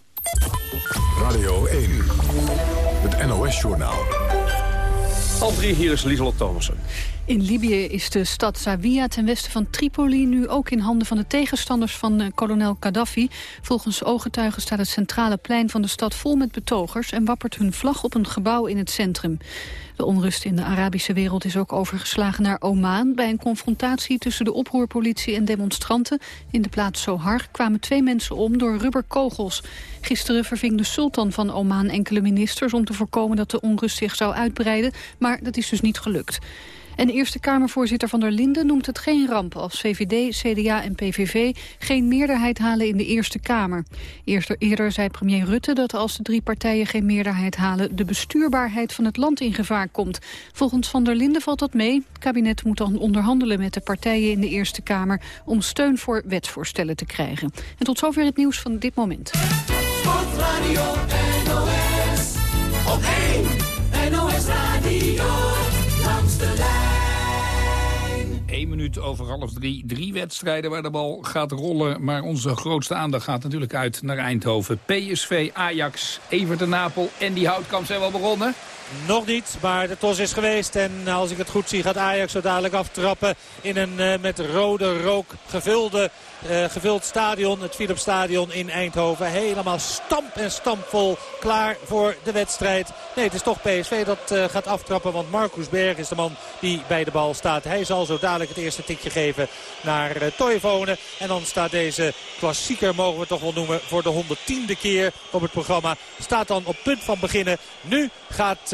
Speaker 10: Radio 1, het NOS-journaal.
Speaker 11: Al drie, hier is Lieselot Thomassen.
Speaker 1: In Libië is de stad Zawiya ten westen van Tripoli nu ook in handen van de tegenstanders van eh, kolonel Gaddafi. Volgens ooggetuigen staat het centrale plein van de stad vol met betogers en wappert hun vlag op een gebouw in het centrum. De onrust in de Arabische wereld is ook overgeslagen naar Oman. Bij een confrontatie tussen de oproerpolitie en demonstranten in de plaats Sohar kwamen twee mensen om door rubberkogels. Gisteren verving de sultan van Oman enkele ministers om te voorkomen dat de onrust zich zou uitbreiden, maar dat is dus niet gelukt. En Eerste Kamervoorzitter Van der Linden noemt het geen ramp... als VVD, CDA en PVV geen meerderheid halen in de Eerste Kamer. Eerder, eerder zei premier Rutte dat als de drie partijen geen meerderheid halen... de bestuurbaarheid van het land in gevaar komt. Volgens Van der Linden valt dat mee. Het kabinet moet dan onderhandelen met de partijen in de Eerste Kamer... om steun voor wetsvoorstellen te krijgen. En tot zover het nieuws van dit moment.
Speaker 30: Sportradio NOS, op 1
Speaker 15: over half drie. Drie wedstrijden waar de bal gaat rollen. Maar onze grootste aandacht gaat natuurlijk uit naar Eindhoven. PSV, Ajax, Evert en Napel en die Houtkamp zijn wel begonnen.
Speaker 28: Nog niet, maar de tos is geweest. En als ik het goed zie gaat Ajax zo dadelijk aftrappen in een uh, met rode rook gevulde, uh, gevuld stadion. Het Philips Stadion in Eindhoven. Helemaal stamp en stampvol klaar voor de wedstrijd. Nee, het is toch PSV dat uh, gaat aftrappen. Want Marcus Berg is de man die bij de bal staat. Hij zal zo dadelijk het eerste tikje geven naar uh. En dan staat deze klassieker, mogen we toch wel noemen, voor de 110e keer op het programma. Staat dan op punt van beginnen. Nu gaat...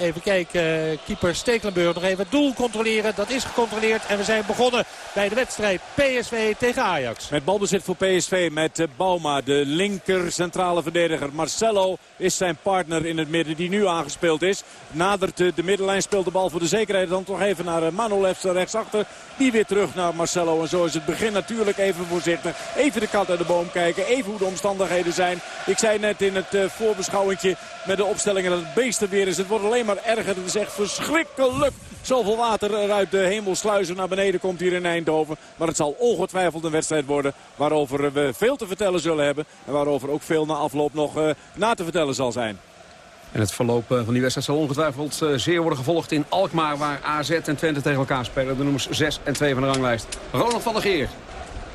Speaker 28: Even kijken, keeper Stekelenburg nog even het doel controleren. Dat is gecontroleerd en we zijn begonnen bij de wedstrijd PSV tegen
Speaker 29: Met balbezit voor PSV met uh, Bauma, de linker centrale verdediger. Marcelo is zijn partner in het midden die nu aangespeeld is. Nadert uh, de middenlijn, speelt de bal voor de zekerheid. Dan toch even naar Manolev rechtsachter. Die weer terug naar Marcelo. En zo is het begin natuurlijk even voorzichtig. Even de kat uit de boom kijken. Even hoe de omstandigheden zijn. Ik zei net in het voorbeschouwentje met de opstellingen dat het beesten weer is. Het wordt alleen maar erger. Het is echt verschrikkelijk. Zoveel water er uit de hemelsluizen naar beneden komt hier in Eindhoven. Maar het zal ongetwijfeld een wedstrijd worden waarover we veel te vertellen zullen hebben. En waarover ook veel na afloop nog uh, na te vertellen zal zijn.
Speaker 11: En het verloop van die wedstrijd zal ongetwijfeld uh, zeer worden gevolgd in Alkmaar... waar AZ en Twente tegen elkaar spelen. De nummers 6 en 2 van de ranglijst. Ronald van der Geer.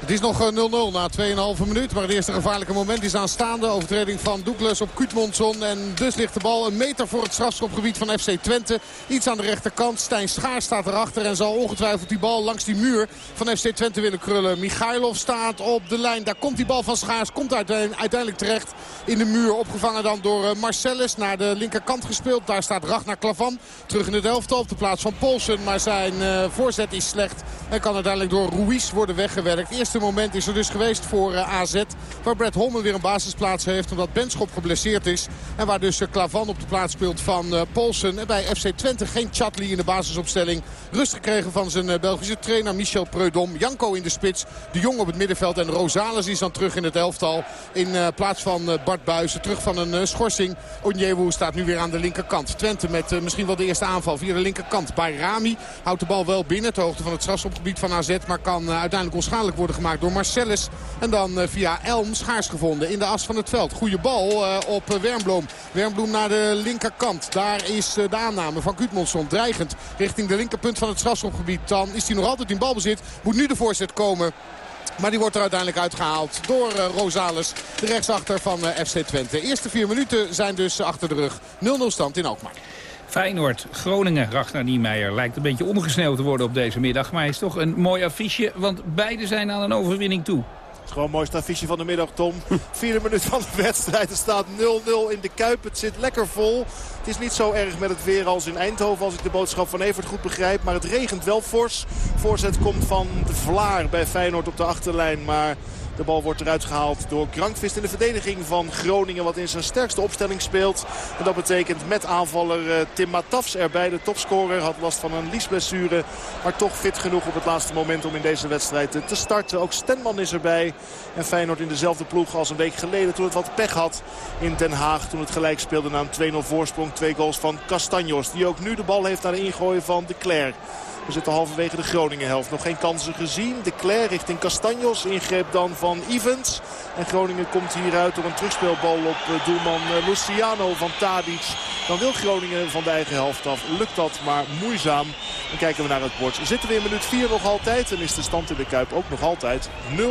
Speaker 31: Het is nog 0-0 na 2,5 minuut. Maar het eerste gevaarlijke moment is aanstaande. Overtreding van Douglas op Kutmonsson. En dus ligt de bal een meter voor het strafschopgebied van FC Twente. Iets aan de rechterkant. Stijn Schaar staat erachter. En zal ongetwijfeld die bal langs die muur van FC Twente willen krullen. Michailov staat op de lijn. Daar komt die bal van Schaars. Komt uiteindelijk terecht in de muur. Opgevangen dan door Marcellus. Naar de linkerkant gespeeld. Daar staat Ragnar Klavan. Terug in het elftal op de plaats van Polsen. Maar zijn uh, voorzet is slecht. En kan uiteindelijk door Ruiz worden weggewerkt. Moment is er dus geweest voor uh, AZ. Waar Brett Holman weer een basisplaats heeft. Omdat Benschop geblesseerd is. En waar dus uh, Klavan op de plaats speelt van uh, Polsen. En bij FC Twente geen Chatli in de basisopstelling. Rust gekregen van zijn Belgische trainer Michel Preudom. Janko in de spits. De Jong op het middenveld. En Rosales is dan terug in het elftal. In plaats van Bart Buijsen. Terug van een schorsing. Onyewu staat nu weer aan de linkerkant. Twente met misschien wel de eerste aanval via de linkerkant. Bayrami houdt de bal wel binnen. Ter hoogte van het strafschopgebied van AZ. Maar kan uiteindelijk onschadelijk worden gemaakt door Marcellus. En dan uh, via Elm schaars gevonden in de as van het veld. Goede bal uh, op Wernbloem. Wernbloem naar de linkerkant. Daar is de aanname van Gudmundsson dreigend richting de linkerpunt van het strafschopgebied. Dan is hij nog altijd in balbezit. Moet nu de voorzet komen. Maar die wordt er uiteindelijk uitgehaald door Rosales, de rechtsachter van FC Twente. De eerste vier minuten zijn dus achter de rug. 0-0 stand in Alkmaar.
Speaker 15: Feyenoord, Groningen, Ragnar Niemeyer lijkt een beetje omgesneeuwd te worden op deze middag. Maar hij is toch een mooi affiche, want beide zijn aan een overwinning toe.
Speaker 32: Het is gewoon het mooiste affiche van de middag, Tom. Vierde minuut van de wedstrijd. Het staat 0-0 in de Kuip. Het zit lekker vol. Het is niet zo erg met het weer als in Eindhoven, als ik de boodschap van Evert goed begrijp. Maar het regent wel fors. Voorzet komt van de Vlaar bij Feyenoord op de achterlijn. Maar De bal wordt eruit gehaald door Krankvist in de verdediging van Groningen. Wat in zijn sterkste opstelling speelt. En dat betekent met aanvaller eh, Tim Matafs erbij. De topscorer had last van een liesblessure. Maar toch fit genoeg op het laatste moment om in deze wedstrijd te starten. Ook Stenman is erbij. En Feyenoord in dezelfde ploeg als een week geleden toen het wat pech had in Den Haag. Toen het gelijk speelde na een 2-0 voorsprong. Twee goals van Castanjos. Die ook nu de bal heeft naar de ingooien van de Cler. We zitten halverwege de Groningen-helft. Nog geen kansen gezien. De Cler richting Castanjos. Ingreep dan van Evans. En Groningen komt hieruit door een terugspeelbal op eh, doelman eh, Luciano van Tadic. Dan wil Groningen van de eigen helft af. Lukt dat maar moeizaam. Dan kijken we naar het bord. Zitten we in minuut 4 nog altijd. En is de stand in de Kuip ook nog altijd 0-0.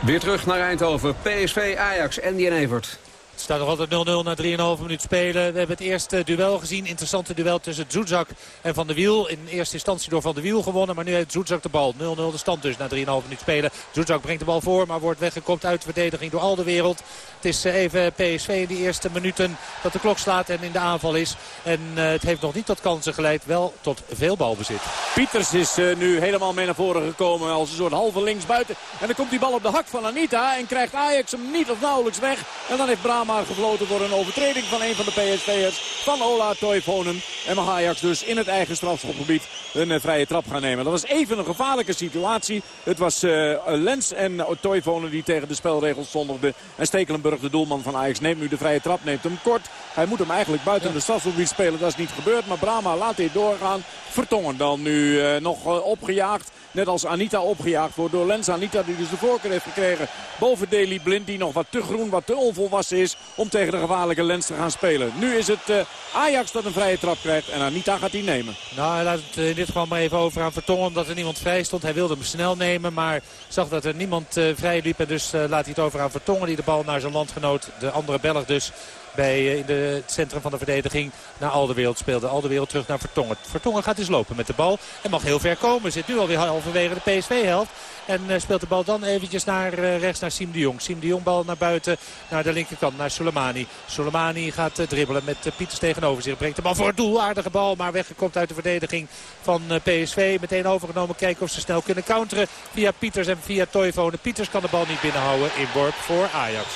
Speaker 11: Weer terug naar Eindhoven. PSV, Ajax, en Evert.
Speaker 28: Het staat nog altijd 0-0 na 3,5 minuut spelen. We hebben het eerste duel gezien. Interessante duel tussen Zuzak en Van der Wiel. In eerste instantie door Van der Wiel gewonnen. Maar nu heeft Zuzak de bal. 0-0 de stand dus na 3,5 minuut spelen. Zuzak brengt de bal voor. Maar wordt weggekopt uit de verdediging door al de wereld. Het is eh, even PSV in die eerste minuten dat de klok slaat en in de aanval is. En uh, het heeft nog niet tot kansen geleid. Wel tot veel balbezit.
Speaker 29: Pieters is uh, nu helemaal mee naar voren gekomen. Als een soort halve linksbuiten. En dan komt die bal op de hak van Anita. En krijgt Ajax hem niet of nauwelijks weg. En dan heeft Brahma gefloten voor een overtreding van een van de PSV'ers. Van Ola Toivonen. En mag Ajax dus in het eigen strafschopgebied een uh, vrije trap gaan nemen. Dat was even een gevaarlijke situatie. Het was uh, Lens en Toivonen die tegen de spelregels zondigden. En Stekelenburg, de doelman van Ajax, neemt nu de vrije trap. Neemt hem kort. Hij moet hem eigenlijk buiten ja. de strafschopgebied spelen. Dat is niet gebeurd. Maar Brahma laat dit doorgaan. Vertongen dan nu uh, nog opgejaagd. Net als Anita opgejaagd wordt door Lens. Anita die dus de voorkeur heeft gekregen boven Deli Blind. Die nog wat te groen, wat te onvolwassen is om tegen de gevaarlijke Lens te gaan spelen. Nu is het uh, Ajax dat een vrije trap krijgt en Anita gaat die nemen.
Speaker 28: Nou, hij laat het in dit geval maar even over aan Vertongen omdat er niemand vrij stond. Hij wilde hem snel nemen, maar zag dat er niemand uh, vrij liep. En dus laat hij het over aan Vertongen die de bal naar zijn landgenoot, de andere Belg dus bij, in de, het centrum van de verdediging naar Alderwereld speelde. Alderwereld terug naar Vertongen. Vertongen gaat dus lopen met de bal en mag heel ver komen. Zit nu alweer halverwege de PSV-helft. En uh, speelt de bal dan eventjes naar uh, rechts naar Siem de Jong. Siem de Jong bal naar buiten naar de linkerkant naar Soleimani. Soleimani gaat uh, dribbelen met Pieters tegenover zich. Brengt de bal voor het doel. Aardige bal maar weggekomen uit de verdediging van PSV. Meteen overgenomen kijken of ze snel kunnen counteren via Pieters en via Toivonen. Pieters kan de bal niet binnenhouden. Inworp voor Ajax.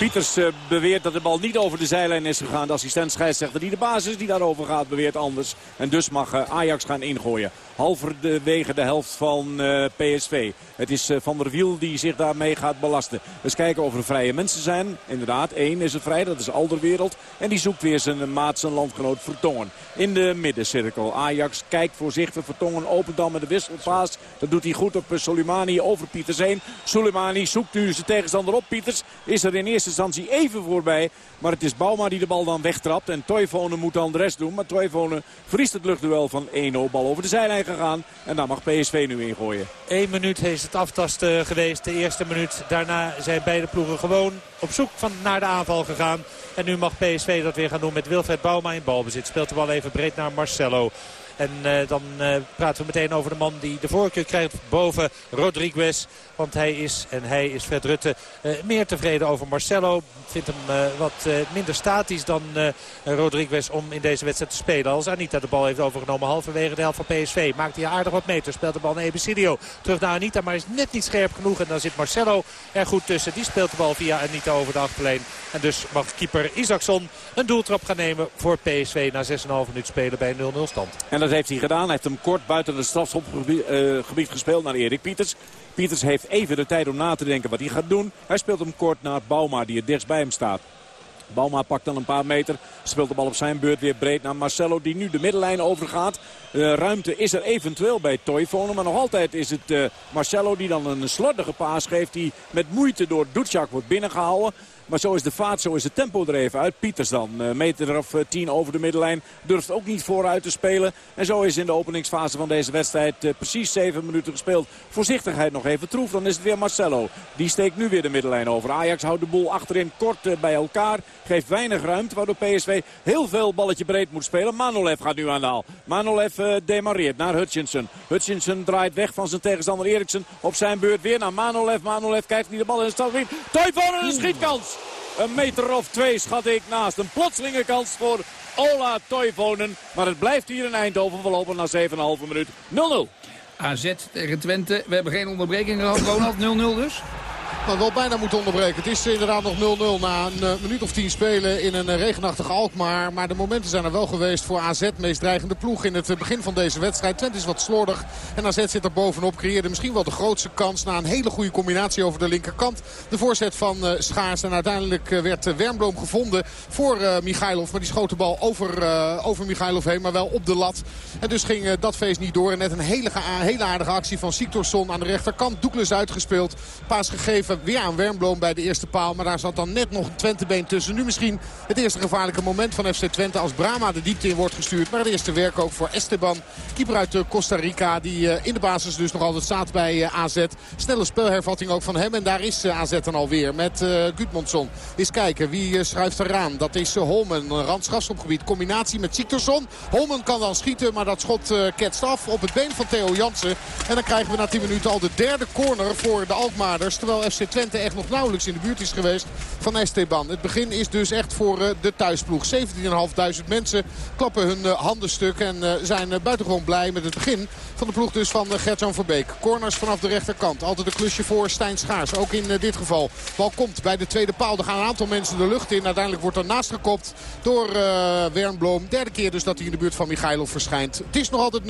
Speaker 29: Pieters uh, beweert dat de bal niet over de zijlijn is gegaan. De assistent scheidsrechter die de basis die daarover gaat beweert anders. En dus mag uh, Ajax gaan ingooien. Halverwege de helft van uh, PSV. Het is Van der Wiel die zich daarmee gaat belasten. Eens kijken of er vrije mensen zijn. Inderdaad, één is het vrij. Dat is Alderwereld. En die zoekt weer zijn maat, zijn landgenoot Vertongen. In de middencirkel. Ajax kijkt voorzichtig. Vertongen opent dan met de wisselpaas. Dat doet hij goed op Soleimani over Pieters heen. Soleimani zoekt nu zijn tegenstander op. Pieters is er in eerste instantie even voorbij. Maar het is Bauma die de bal dan wegtrapt. En Toivonen moet dan de rest doen. Maar Toivonen verliest het luchtduel van 1-0. Bal over de zijlijn gegaan. En daar mag PSV nu ingooien.
Speaker 28: Eén minuut is het aftasten geweest. De eerste minuut. Daarna zijn beide ploegen gewoon op zoek van naar de aanval gegaan. En nu mag PSV dat weer gaan doen met Wilfred Bauma in balbezit. Speelt de bal even breed naar Marcelo. En uh, dan uh, praten we meteen over de man die de voorkeur krijgt boven Rodriguez. Want hij is, en hij is Fred Rutte, uh, meer tevreden over Marcelo. Vindt hem wat minder statisch dan Rodriguez om in deze wedstrijd te spelen. Als Anita de bal heeft overgenomen halverwege de helft van PSV. Maakt hij aardig wat meter. Speelt de bal naar Ebicidio. Terug naar Anita, maar is net niet scherp genoeg. En dan zit Marcelo er goed tussen. Die speelt de bal via Anita over de achterlijn. En dus mag keeper Isaacson een doeltrap gaan nemen voor PSV na 6,5 minuut spelen bij 0-0 stand.
Speaker 29: Heeft hij gedaan. Hij heeft hem kort buiten het strafschopgebied gebied gespeeld naar Erik Pieters. Pieters heeft even de tijd om na te denken wat hij gaat doen. Hij speelt hem kort naar Bauma die het dichtst bij hem staat. Bauma pakt dan een paar meter. Speelt de bal op zijn beurt weer breed naar Marcelo die nu de middenlijn overgaat. Uh, ruimte is er eventueel bij Toivonen. Maar nog altijd is het uh, Marcelo die dan een slordige paas geeft. Die met moeite door Ducjak wordt binnengehouden. Maar zo is de vaart, zo is het tempo er even uit. Pieters dan, uh, meter of uh, tien over de middenlijn. Durft ook niet vooruit te spelen. En zo is in de openingsfase van deze wedstrijd uh, precies zeven minuten gespeeld. Voorzichtigheid nog even troef. Dan is het weer Marcelo. Die steekt nu weer de middenlijn over. Ajax houdt de boel achterin kort bij elkaar. Geeft weinig ruimte waardoor PSV heel veel balletje breed moet spelen. Manolev gaat nu aan de haal. Manolev demareert naar Hutchinson. Hutchinson draait weg van zijn tegenstander Eriksen. Op zijn beurt weer naar Manolev. Manolev kijkt niet de bal in de stad. Toivonen een schietkans. Een meter of twee schat ik naast. Een plotselinge kans voor Ola Toivonen. Maar het blijft hier in Eindhoven. Lopen na 7,5 minuut 0-0.
Speaker 15: AZ tegen Twente. We hebben geen onderbreking gehad, Ronald. 0-0 dus?
Speaker 31: Wel bijna moeten onderbreken. Het is inderdaad nog 0-0 na een uh, minuut of tien spelen in een uh, regenachtige Alkmaar. Maar de momenten zijn er wel geweest voor AZ. Meest dreigende ploeg in het begin van deze wedstrijd. Twente is wat slordig en AZ zit er bovenop. Creëerde misschien wel de grootste kans na een hele goede combinatie over de linkerkant. De voorzet van Schaars en uiteindelijk werd Wernbloem gevonden voor Michailov. Maar die schoot de bal over, over Michailov heen, maar wel op de lat. En dus ging dat feest niet door. En net een hele, hele aardige actie van Siktorsson aan de rechterkant. Douglas uitgespeeld. Paas gegeven weer aan Wernbloem bij de eerste paal. Maar daar zat dan net nog een Twentebeen tussen. Nu misschien het eerste gevaarlijke moment van FC Twente als Brama de diepte in wordt gestuurd. Maar het eerste werk ook voor Esteban. Keeper uit Costa Rica die in de basis dus nog altijd staat bij AZ. Snelle spelhervatting ook van hem. En daar is AZ dan alweer met Gudmundsson. Eens kijken wie schuift eraan. Dat is Holmen. Randschafstopgebied. Combinatie met Siktorsson. Holmen kan dan schieten. Maar dat schot ketst af op het been van Theo Jansen. En dan krijgen we na 10 minuten al de derde corner voor de Alkmaarders. Terwijl FC Twente echt nog nauwelijks in de buurt is geweest van Esteban. Het begin is dus echt voor de thuisploeg. 17.500 mensen klappen hun handen stuk. En zijn buitengewoon blij met het begin van de ploeg dus van Gertjan Verbeek. Corners vanaf de rechterkant. Altijd een klusje voor Stijn Schaars. Ook in dit geval. Bal komt bij de tweede paal. Er gaan een aantal mensen de lucht in. Uiteindelijk wordt er naast gekopt door uh. Derde keer dus dat hij in de buurt van Michailov verschijnt. Het is nog altijd 0-0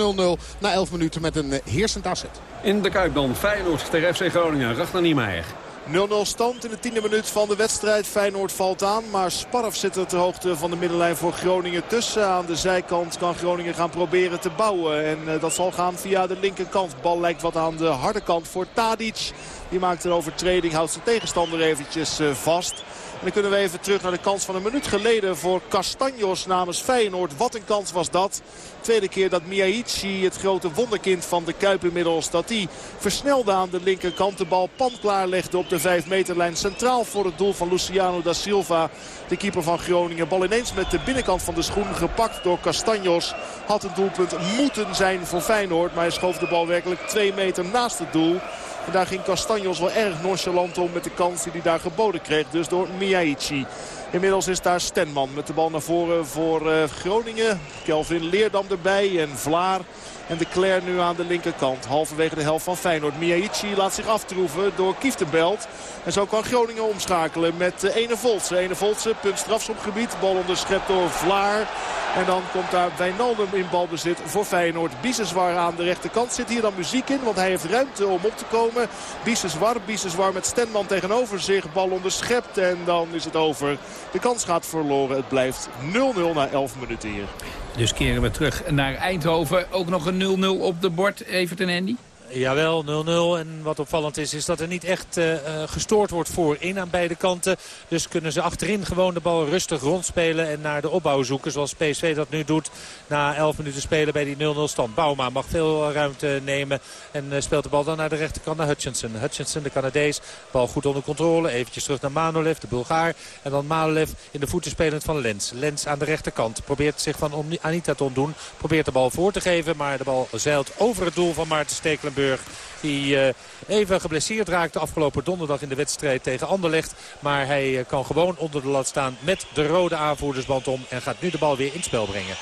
Speaker 31: na 11 minuten met een heersend afzet.
Speaker 11: In de Kuip dan Feyenoord tegen FC Groningen. Ragnar Niemeyer.
Speaker 32: 0-0 stand in de tiende minuut van de wedstrijd. Feyenoord valt aan, maar Sparf zit er ter hoogte van de middenlijn voor Groningen tussen. Aan de zijkant kan Groningen gaan proberen te bouwen. En uh, dat zal gaan via de linkerkant. Bal lijkt wat aan de harde kant voor Tadic. Die maakt een overtreding, houdt zijn tegenstander eventjes uh, vast. En dan kunnen we even terug naar de kans van een minuut geleden voor Castanjos namens Feyenoord. Wat een kans was dat. Tweede keer dat Miyaichi, het grote wonderkind van de Kuip inmiddels, dat hij versnelde aan de linkerkant. De bal pan legde op de 5 meterlijn. Centraal voor het doel van Luciano da Silva, de keeper van Groningen. Bal ineens met de binnenkant van de schoen gepakt door Castanjos. Had een doelpunt moeten zijn voor Feyenoord, maar hij schoof de bal werkelijk 2 meter naast het doel. En daar ging Castanjos wel erg nonchalant om met de kans die hij daar geboden kreeg. Dus door Miyaichi. Inmiddels is daar Stenman met de bal naar voren voor uh, Groningen. Kelvin Leerdam erbij en Vlaar. En de Claire nu aan de linkerkant. Halverwege de helft van Feyenoord. Miyaichi laat zich aftroeven door Kieftenbelt. En zo kan Groningen omschakelen met uh, Ene Voltse. Ene Voltse, punt strafschopgebied. Bal onderschept door Vlaar. En dan komt daar Wijnaldum in balbezit voor Feyenoord. Biseswar aan de rechterkant. Zit hier dan muziek in, want hij heeft ruimte om op te komen. Biseswar, Biseswar met Stenman tegenover zich. Bal onderschept en dan is het over. De kans gaat verloren. Het blijft 0-0 na 11 minuten hier.
Speaker 15: Dus keren we terug naar Eindhoven. Ook nog een 0-0 op de bord, Evert en Andy.
Speaker 28: Jawel, 0-0. En wat opvallend is, is dat er niet echt uh, gestoord wordt voorin aan beide kanten. Dus kunnen ze achterin gewoon de bal rustig rondspelen en naar de opbouw zoeken. Zoals PSV dat nu doet na 11 minuten spelen bij die 0-0 stand. Bouma mag veel ruimte nemen en speelt de bal dan naar de rechterkant naar Hutchinson. Hutchinson, de Canadees, bal goed onder controle. Eventjes terug naar Manolev, de Bulgaar. En dan Manolev in de voeten spelend van Lens. Lens aan de rechterkant. Probeert zich van Anita te ontdoen. Probeert de bal voor te geven, maar de bal zeilt over het doel van Maarten Stekelenburg. Die uh, even geblesseerd raakte afgelopen donderdag in de wedstrijd tegen Anderlecht. Maar hij uh, kan gewoon onder de lat staan met de rode aanvoerdersband om. En gaat nu de bal weer in spel brengen.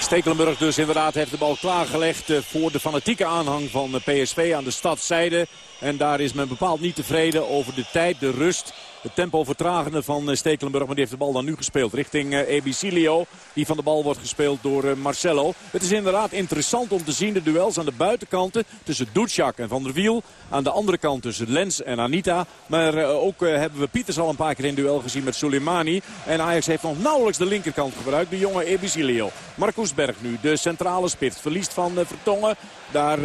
Speaker 29: Stekelenburg dus inderdaad heeft de bal klaargelegd voor de fanatieke aanhang van PSV aan de stadzijde. En daar is men bepaald niet tevreden over de tijd, de rust het tempo vertragende van Stekelenburg. Maar die heeft de bal dan nu gespeeld richting Ebicilio. Die van de bal wordt gespeeld door Marcelo. Het is inderdaad interessant om te zien de duels aan de buitenkanten. Tussen Ducjak en Van der Wiel. Aan de andere kant tussen Lens en Anita. Maar ook hebben we Pieters al een paar keer in duel gezien met Soleimani. En Ajax heeft nog nauwelijks de linkerkant gebruikt. De jonge Ebicilio. Marcus Berg nu, de centrale spits. Verliest van Vertongen. Daar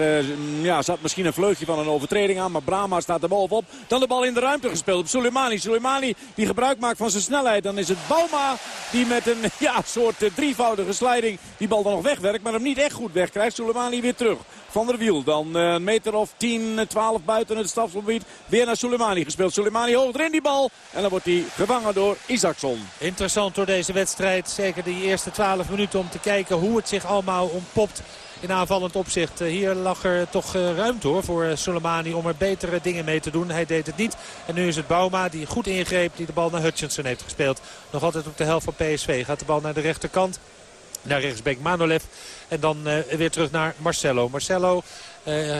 Speaker 29: ja, zat misschien een vleugje van een overtreding aan. Maar Brahma staat er bovenop. Dan de bal in de ruimte gespeeld op Soleimani. Soleimani die gebruik maakt van zijn snelheid. Dan is het Bauma die met een ja, soort drievoudige sliding die bal dan nog wegwerkt. Maar hem niet echt goed wegkrijgt. Soleimani weer terug. Van der Wiel dan een meter of 10, 12 buiten het stafgebied. Weer naar Soleimani gespeeld. Soleimani hoog erin die bal. En dan wordt hij gevangen door Isaacson.
Speaker 28: Interessant door deze wedstrijd. Zeker die eerste 12 minuten om te kijken hoe het zich allemaal ontpopt in aanvallend opzicht. Hier lag er toch ruimte hoor voor Soleimani om er betere dingen mee te doen. Hij deed het niet. En nu is het Bauma die goed ingreep. Die de bal naar Hutchinson heeft gespeeld. Nog altijd op de helft van PSV. Gaat de bal naar de rechterkant. Naar rechtsbeek Manolev. En dan weer terug naar Marcelo. Marcelo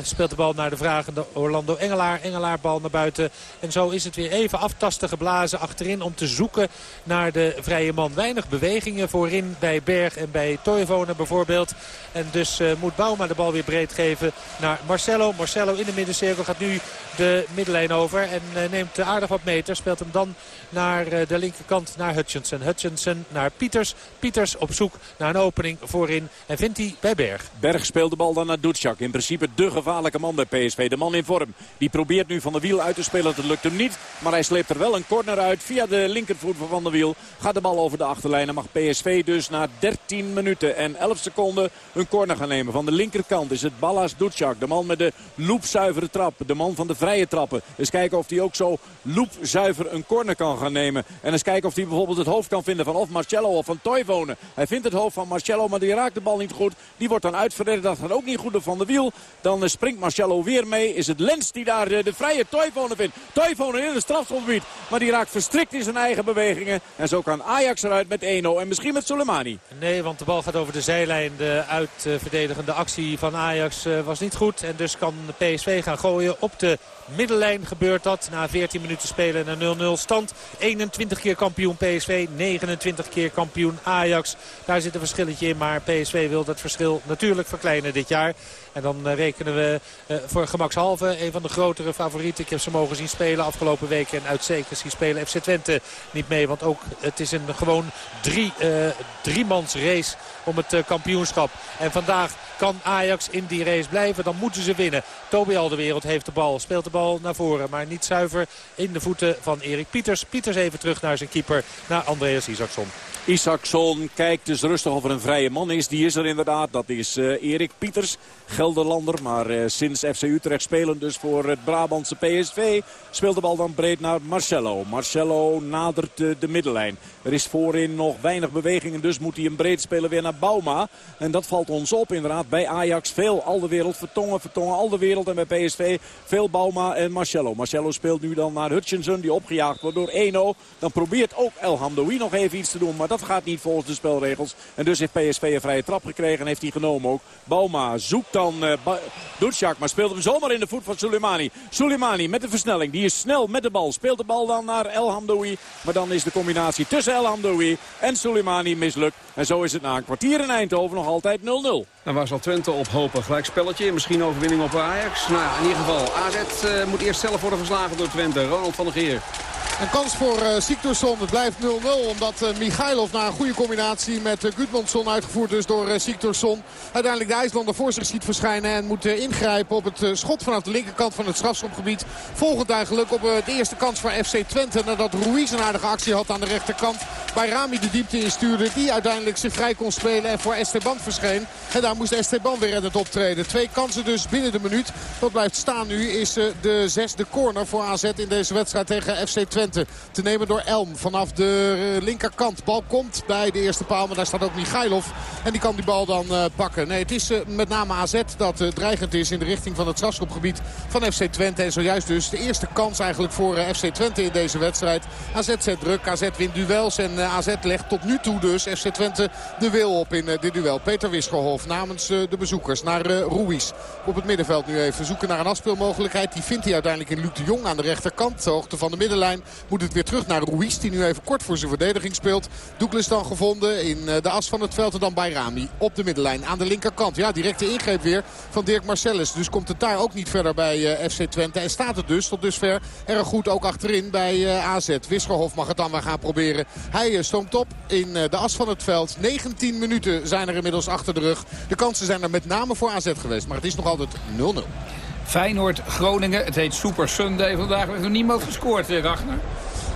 Speaker 28: speelt de bal naar de vragende Orlando Engelaar. Engelaar bal naar buiten. En zo is het weer even aftasten geblazen achterin om te zoeken naar de vrije man. Weinig bewegingen voorin bij Berg en bij Toivonen bijvoorbeeld. En dus uh, moet Bouma de bal weer breed geven naar Marcelo. Marcelo in de middencirkel gaat nu de middenlijn over. En uh, neemt aardig wat meter. Speelt hem dan naar de linkerkant naar Hutchinson. Hutchinson naar Pieters. Pieters op zoek naar een opening voorin. En vindt hij bij Berg.
Speaker 29: Berg speelt de bal dan naar Ducjak. In principe de gevaarlijke man bij PSV. De man in vorm. Die probeert nu van de wiel uit te spelen. Dat lukt hem niet. Maar hij sleept er wel een corner uit. Via de linkervoet van de wiel gaat de bal over de achterlijn. En mag PSV dus na 13 minuten en 11 seconden een corner gaan nemen. Van de linkerkant is het Ballas Ducjak. De man met de loopzuivere trap. De man van de vrije trappen. Eens kijken of hij ook zo loopzuiver een corner kan gaan nemen. En eens kijken of hij bijvoorbeeld het hoofd kan vinden van of Marcello of van Toivonen. Hij vindt het hoofd van Marcello, maar die raakt de bal niet goed. Die wordt dan uitverreden. Dat gaat ook niet goed Van de Wiel. Dan eh, springt Marcello weer mee. Is het Lens die daar de, de vrije Toivonen vindt. Toivonen in het strafschopgebied. Maar die raakt verstrikt in zijn eigen bewegingen. En zo kan Ajax eruit met 1-0. En misschien met Soleimani.
Speaker 28: Nee, want de bal gaat over de zijlijn. De uitverdedigende actie van Ajax eh, was niet goed. En dus kan PSV gaan gooien op de middenlijn gebeurt dat. Na 14 minuten spelen een 0-0 stand. 21 keer kampioen PSV, 29 keer kampioen Ajax. Daar zit een verschilletje in, maar PSV wil dat verschil natuurlijk verkleinen dit jaar. En dan eh, rekenen we uh, voor gemakshalve een van de grotere favorieten. Ik heb ze mogen zien spelen afgelopen weken. En uitstekend zien spelen FC Twente niet mee. Want ook het is een gewoon drie, uh, driemans race om het kampioenschap. En vandaag kan Ajax in die race blijven. Dan moeten ze winnen. Toby Alderwereld heeft de bal. Speelt de bal naar voren. Maar niet zuiver in de voeten van Erik Pieters. Pieters even terug naar zijn keeper. Naar Andreas Isaacson.
Speaker 29: Isaacson kijkt dus rustig of er een vrije man is. Die is er inderdaad. Dat is uh, Erik Pieters, Gelderlander. Maar uh, sinds FC Utrecht spelen dus voor het Brabantse PSV... speelt de bal dan breed naar Marcelo. Marcelo nadert uh, de middenlijn. Er is voorin nog weinig beweging en dus moet hij een breed spelen weer naar Bauma. En dat valt ons op inderdaad. Bij Ajax veel al de wereld. Vertongen, vertongen, al de wereld. En bij PSV veel Bauma en Marcelo. Marcelo speelt nu dan naar Hutchinson die opgejaagd wordt door Eno. Dan probeert ook El Hamdoui nog even iets te doen. Maar dat gaat niet volgens de spelregels. En dus heeft PSV een vrije trap gekregen en heeft hij genomen ook. Bauma zoekt dan uh, maar speelt hem zomaar in de voet van Soleimani. Soleimani met de versnelling. Die is snel met de bal. Speelt de bal dan naar El Hamdoui. Maar dan is de combinatie tussen El Hamdoui en Soleimani mislukt. En zo is het na een kwartier in Eindhoven nog altijd 0-0.
Speaker 11: Dan was al Twente op hopen. Gelijk spelletje. Misschien overwinning op Ajax. Nou, in ieder geval. AZ uh, moet eerst zelf worden verslagen door Twente. Ronald van der Geer.
Speaker 31: Een kans voor uh. Het blijft 0-0 omdat uh, Michailov na een goede combinatie met uh, Gudmundsson uitgevoerd dus door uh. Uiteindelijk de IJslander voor zich ziet verschijnen en moet ingrijpen op het schot vanaf de linkerkant van het strafschopgebied. Volgend eigenlijk op de eerste kans voor FC Twente nadat Ruiz een aardige actie had aan de rechterkant. Bij Rami de diepte instuurde die uiteindelijk zich vrij kon spelen en voor Esteban verscheen. En daar moest Esteban weer reddend optreden. Twee kansen dus binnen de minuut. Wat blijft staan nu is de zesde corner voor AZ in deze wedstrijd tegen FC Twente. Te nemen door Elm vanaf de linkerkant. Bal komt bij de eerste paal, maar daar staat ook Michailov. En die kan die bal dan uh, pakken. Nee, het is uh, met name AZ dat dreigend is in de richting van het strafschopgebied van FC Twente. En zojuist dus de eerste kans eigenlijk voor FC Twente in deze wedstrijd. AZ zet druk, AZ wint duels en AZ legt tot nu toe dus FC Twente de wil op in dit duel. Peter Wisgerhof namens de bezoekers naar Ruiz. Op het middenveld nu even zoeken naar een afspeelmogelijkheid. Die vindt hij uiteindelijk in Luc de Jong aan de rechterkant. De hoogte van de middenlijn moet het weer terug naar Ruiz. Die nu even kort voor zijn verdediging speelt. Douglas dan gevonden in de as van het veld. En dan bij Rami op de middenlijn aan de linkerkant. Ja, directe ingreep weer van Dirk Marcellus. Dus komt het daar ook niet verder bij uh, FC Twente. En staat het dus tot dusver erg goed ook achterin bij uh, AZ. Wisgerhof mag het dan maar gaan proberen. Hij stoomt op in de as van het veld. 19 minuten zijn er inmiddels achter de rug. De kansen zijn er met name voor AZ geweest. Maar het is nog altijd 0-0.
Speaker 15: Feyenoord-Groningen. Het heet Super Sunday. Vandaag heeft nog niemand gescoord, Ragnar.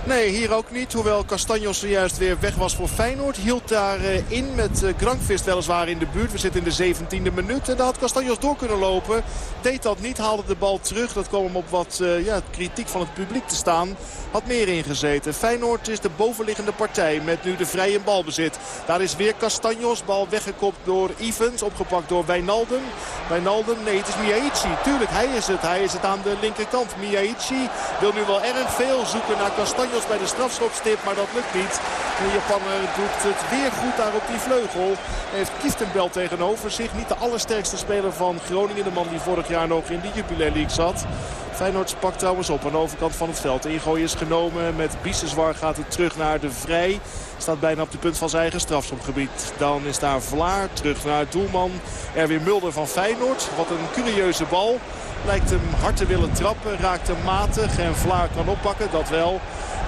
Speaker 32: Nee, hier ook niet. Hoewel Castanjos zojuist weer weg was voor Feyenoord. Hield daar uh, in met uh, Grankvist weliswaar in de buurt. We zitten in de 17e minuut. En daar had Castanjos door kunnen lopen. Deed dat niet, haalde de bal terug. Dat kwam hem op wat uh, ja, kritiek van het publiek te staan. Had meer ingezeten. Feyenoord is de bovenliggende partij met nu de vrije balbezit. Daar is weer Castanjos. Bal weggekopt door Evans. Opgepakt door Wijnaldum. Wijnaldum, nee het is Miyaichi. Tuurlijk, hij is het. Hij is het aan de linkerkant. Miyaichi wil nu wel erg veel zoeken naar Castanjos. Inmiddels bij de strafschopstip, maar dat lukt niet. De Japaner doet het weer goed daar op die vleugel. Hij heeft Kieftenbel tegenover zich. Niet de allersterkste speler van Groningen. De man die vorig jaar nog in de Jupiler League zat. Feyenoord pakt trouwens op aan de overkant van het veld. De ingooi is genomen. Met Biseswar gaat het terug naar de Vrij. Staat bijna op de punt van zijn eigen strafschopgebied. Dan is daar Vlaar terug naar het doelman. Erwin Mulder van Feyenoord. Wat een curieuze bal. Lijkt hem hard te willen trappen. Raakt hem matig. En Vlaar kan oppakken. Dat wel.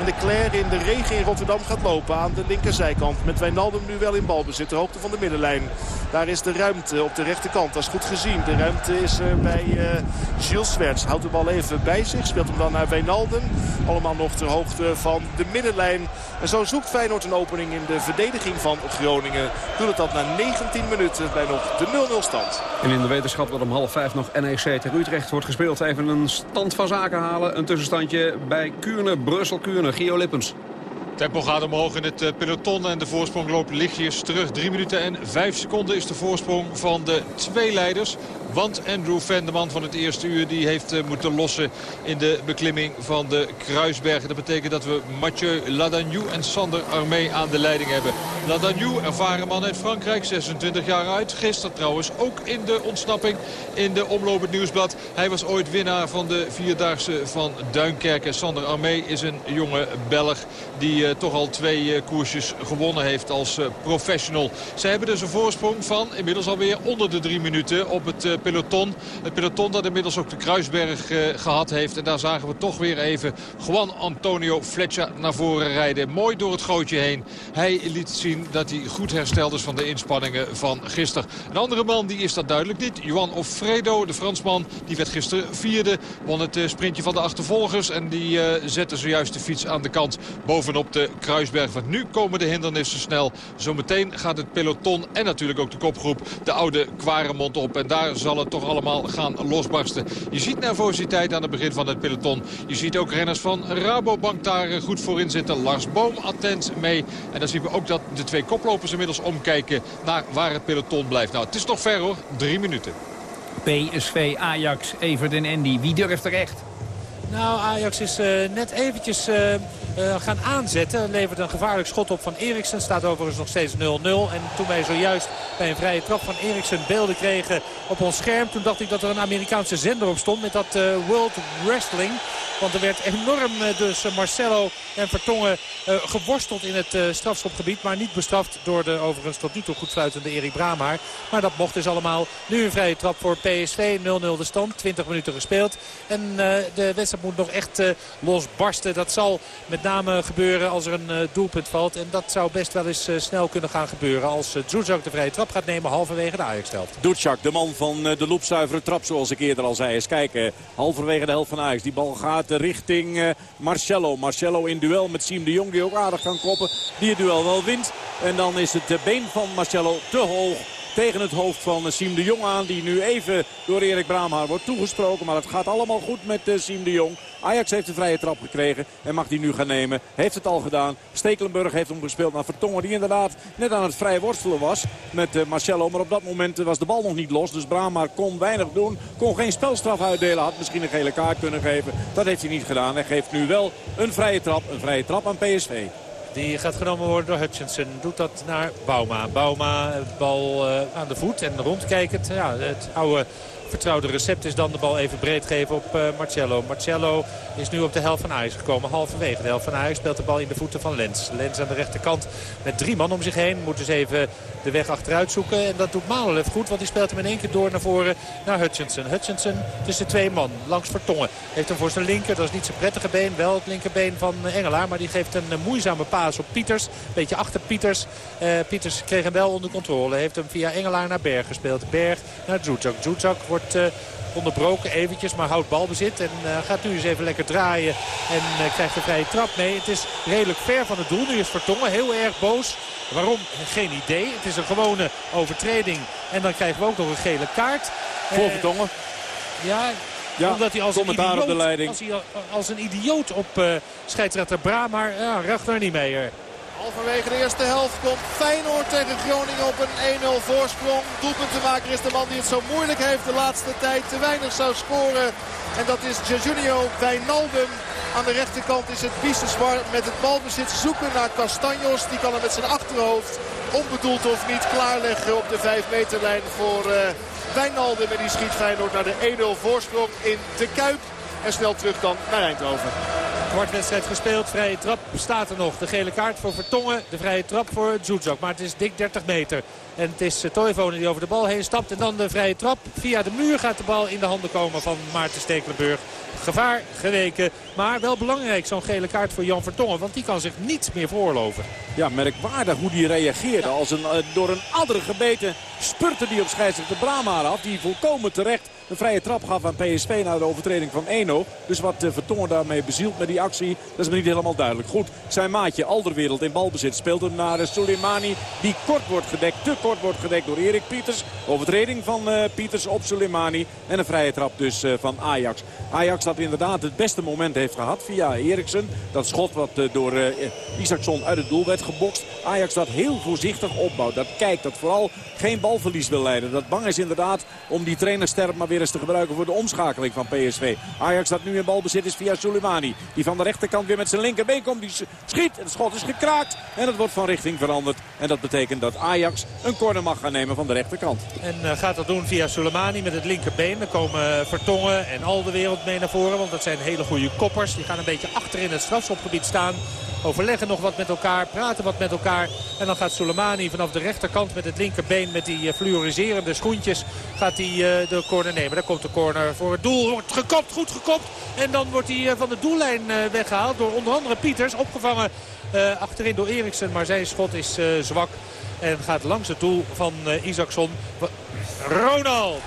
Speaker 32: En de Claire in de regen in Rotterdam gaat lopen aan de linkerzijkant. Met Wijnaldum nu wel in balbezit. De hoogte van de middenlijn. Daar is de ruimte op de rechterkant. Dat is goed gezien. De ruimte is er bij uh, Gilles Swerts. Houdt de bal even bij zich. Speelt hem dan naar Wijnaldum. Allemaal nog ter hoogte van de middenlijn. En zo zoekt Feyenoord een opening in de verdediging van Groningen. Doet het dat na 19 minuten bij nog de 0-0 stand.
Speaker 11: En in de wetenschap dat om half vijf nog NEC tegen Utrecht wordt gespeeld. Even een stand van zaken halen. Een tussenstandje bij Kuurne, Brussel-Kuurne. Gio Lippens.
Speaker 17: Tempo gaat omhoog in het peloton en de voorsprong loopt lichtjes terug. 3 minuten en 5 seconden is de voorsprong van de twee leiders. Want Andrew Van, de man van het eerste uur, die heeft uh, moeten lossen in de beklimming van de Kruisbergen. Dat betekent dat we Mathieu Ladagnou en Sander Armé aan de leiding hebben. Ladagnou, ervaren man uit Frankrijk, 26 jaar uit. Gisteren trouwens ook in de ontsnapping in de omloop het nieuwsblad. Hij was ooit winnaar van de Vierdaagse van Duinkerken. Sander Armé is een jonge Belg die uh, toch al twee uh, koersjes gewonnen heeft als professional. Zij hebben dus een voorsprong van inmiddels alweer onder de drie minuten op het peloton. Het peloton dat inmiddels ook de Kruisberg uh, gehad heeft. En daar zagen we toch weer even Juan Antonio Fletcher naar voren rijden. Mooi door het gootje heen. Hij liet zien dat hij goed hersteld is van de inspanningen van gisteren. Een andere man die is dat duidelijk niet. Juan Offredo, de Fransman, die werd gisteren vierde. Won het uh, sprintje van de achtervolgers. En die uh, zette zojuist de fiets aan de kant bovenop de Kruisberg. Want nu komen de hindernissen snel. Zometeen gaat het peloton en natuurlijk ook de kopgroep de oude Kwaremond op. En daar zal het toch allemaal gaan losbarsten. Je ziet nervositeit aan het begin van het peloton. Je ziet ook renners van Rabobank daar goed voorin zitten. Lars Boom attent mee. En dan zien we ook dat de twee koplopers inmiddels omkijken naar waar het peloton blijft. Nou, het is toch ver hoor. Drie minuten.
Speaker 15: PSV, Ajax, Evert en Andy. Wie durft er echt?
Speaker 28: Nou, Ajax is uh, net eventjes uh, uh, gaan aanzetten. Levert een gevaarlijk schot op van Eriksen. Staat overigens nog steeds 0-0. En toen wij zojuist bij een vrije trap van Eriksen beelden kregen op ons scherm. Toen dacht ik dat er een Amerikaanse zender op stond met dat World Wrestling. Want er werd enorm dus Marcelo en Vertongen geworsteld in het strafschopgebied. Maar niet bestraft door de overigens tot nu toe goed fluitende Erik Braamhaar. Maar dat mocht dus allemaal. Nu een vrije trap voor PSV. 0-0 de stand. 20 minuten gespeeld. En de wedstrijd moet nog echt losbarsten. Dat zal met name gebeuren als er een uh, doelpunt valt. En dat zou best wel eens uh, snel kunnen gaan gebeuren. Als uh, Djuzak de vrije trap gaat nemen halverwege de Ajax-helft.
Speaker 29: Djuzak, de man van de loopzuivere trap zoals ik eerder al zei. Eens kijken, halverwege de helft van Ajax. Die bal gaat richting Marcelo. Marcelo in duel met Siem de Jong die ook aardig kan koppen. Die het duel wel wint. En dan is het been van Marcelo te hoog tegen het hoofd van Siem de Jong aan. Die nu even door Erik Braamhaar wordt toegesproken. Maar het gaat allemaal goed met uh, Siem de Jong. Ajax heeft een vrije trap gekregen en mag die nu gaan nemen. Heeft het al gedaan. Stekelenburg heeft hem gespeeld naar Vertongen. Die inderdaad net aan het vrij worstelen was met uh, Marcelo. Maar op dat moment was de bal nog niet los. Dus Braamhaar kon weinig doen. Kon geen spelstraf uitdelen. Had misschien een gele kaart kunnen geven. Dat heeft hij niet gedaan. Hij geeft nu wel een vrije trap. Een vrije trap aan PSV.
Speaker 28: Die gaat genomen worden door Hutchinson. Doet dat naar Bauma. Bauma, bal uh, aan de voet en rondkijkend. Ja, het oude vertrouwde recept is dan de bal even breed geven op uh, Marcello. Marcello is nu op de helft van Ajax gekomen. Halverwege de helft van Ajax speelt de bal in de voeten van Lens. Lens aan de rechterkant met drie man om zich heen. Moet dus even de weg achteruit zoeken. En dat doet Malev goed, want die speelt hem in één keer door naar voren naar Hutchinson. Hutchinson tussen twee man, langs Vertongen. Heeft hem voor zijn linker, dat is niet zijn prettige been. Wel het linkerbeen van Engelaar, maar die geeft een moeizame paas op Pieters. Beetje achter Pieters. Pieters kreeg hem wel onder controle. Heeft hem via Engelaar naar Berg gespeeld. Berg naar Zuzak. Zuzak wordt uh, onderbroken eventjes, maar houdt balbezit. En uh, gaat nu eens even lekker draaien en uh, krijgt een vrije trap mee. Het is redelijk ver van het doel. Nu is Vertongen heel erg boos. Waarom? Geen idee. Het is een gewone overtreding. En dan krijgen we ook nog een gele kaart.
Speaker 29: Voor Vertongen.
Speaker 28: Ja,
Speaker 29: ja,
Speaker 28: omdat hij als een,
Speaker 29: idioot, op de leiding.
Speaker 28: Als, hij als een idioot op uh, scheidsrechter Braamhaar, ja, Ragnar niet meer.
Speaker 32: Halverwege de eerste helft komt Feyenoord tegen Groningen op een 1-0 voorsprong. Doelpuntenmaker is de man die het zo moeilijk heeft de laatste tijd. Te weinig zou scoren. En dat is Jejunio Wijnaldum. Aan de rechterkant is het Biseswar met het balbezit zoeken naar Castanjos. Die kan hem met zijn achterhoofd, onbedoeld of niet, klaarleggen op de 5 meterlijn voor uh, Wijnaldum. En die schiet Feyenoord naar de 1-0 voorsprong in de Kuip. En snel terug dan naar Eindhoven.
Speaker 28: Kwartwedstrijd gespeeld. Vrije trap staat er nog. De gele kaart voor Vertongen. De vrije trap voor Zoetzak. Maar het is dik 30 meter. En het is Toivonen die over de bal heen stapt. En dan de vrije trap. Via de muur gaat de bal in de handen komen van Maarten Stekelenburg. Gevaar geweken. Maar wel belangrijk zo'n gele kaart voor Jan Vertongen. Want die kan zich niets meer veroorloven.
Speaker 29: Ja, merkwaardig hoe die reageerde. Als een, door een adder gebeten spurte die op scheidsrechter Brahma af. Die volkomen terecht een vrije trap gaf aan PSV na de overtreding van Eno. Dus wat Vertongen daarmee bezielt met die actie, dat is me niet helemaal duidelijk. Goed, zijn maatje Alderwereld in balbezit speelt hem naar Soleimani. Die kort wordt gedekt, te kort wordt gedekt door Erik Pieters. Overtreding van uh, Pieters op Soleimani. En een vrije trap dus uh, van Ajax. Ajax dat inderdaad het beste moment heeft gehad via Eriksen. Dat schot wat door Isaacson uit het doel werd gebokst. Ajax dat heel voorzichtig opbouwt. Dat kijkt, dat vooral geen balverlies wil leiden. Dat bang is inderdaad om die trainersterp maar weer te gebruiken voor de omschakeling van PSV. Ajax dat nu in balbezit is via Soleimani. Die van de rechterkant weer met zijn linkerbeen komt. Die schiet. Het schot is gekraakt. En het wordt van richting veranderd. En dat betekent dat Ajax een corner mag gaan nemen van de rechterkant.
Speaker 28: En uh, gaat dat doen via Soleimani met het linkerbeen. Dan komen Vertongen en al de wereld mee naar voren. Want dat zijn hele goede koppers. Die gaan een beetje achter in het strafschopgebied staan. Overleggen nog wat met elkaar, praten wat met elkaar. En dan gaat Soleimani vanaf de rechterkant met het linkerbeen met die uh, fluoriserende schoentjes gaat hij uh, de corner nemen. Daar komt de corner voor het doel. Wordt gekopt, goed gekopt. En dan wordt hij uh, van de doellijn weggehaald door onder andere Pieters. Opgevangen achterin door Eriksen, maar zijn schot is zwak. En gaat langs het doel van Isaacson. Ronald.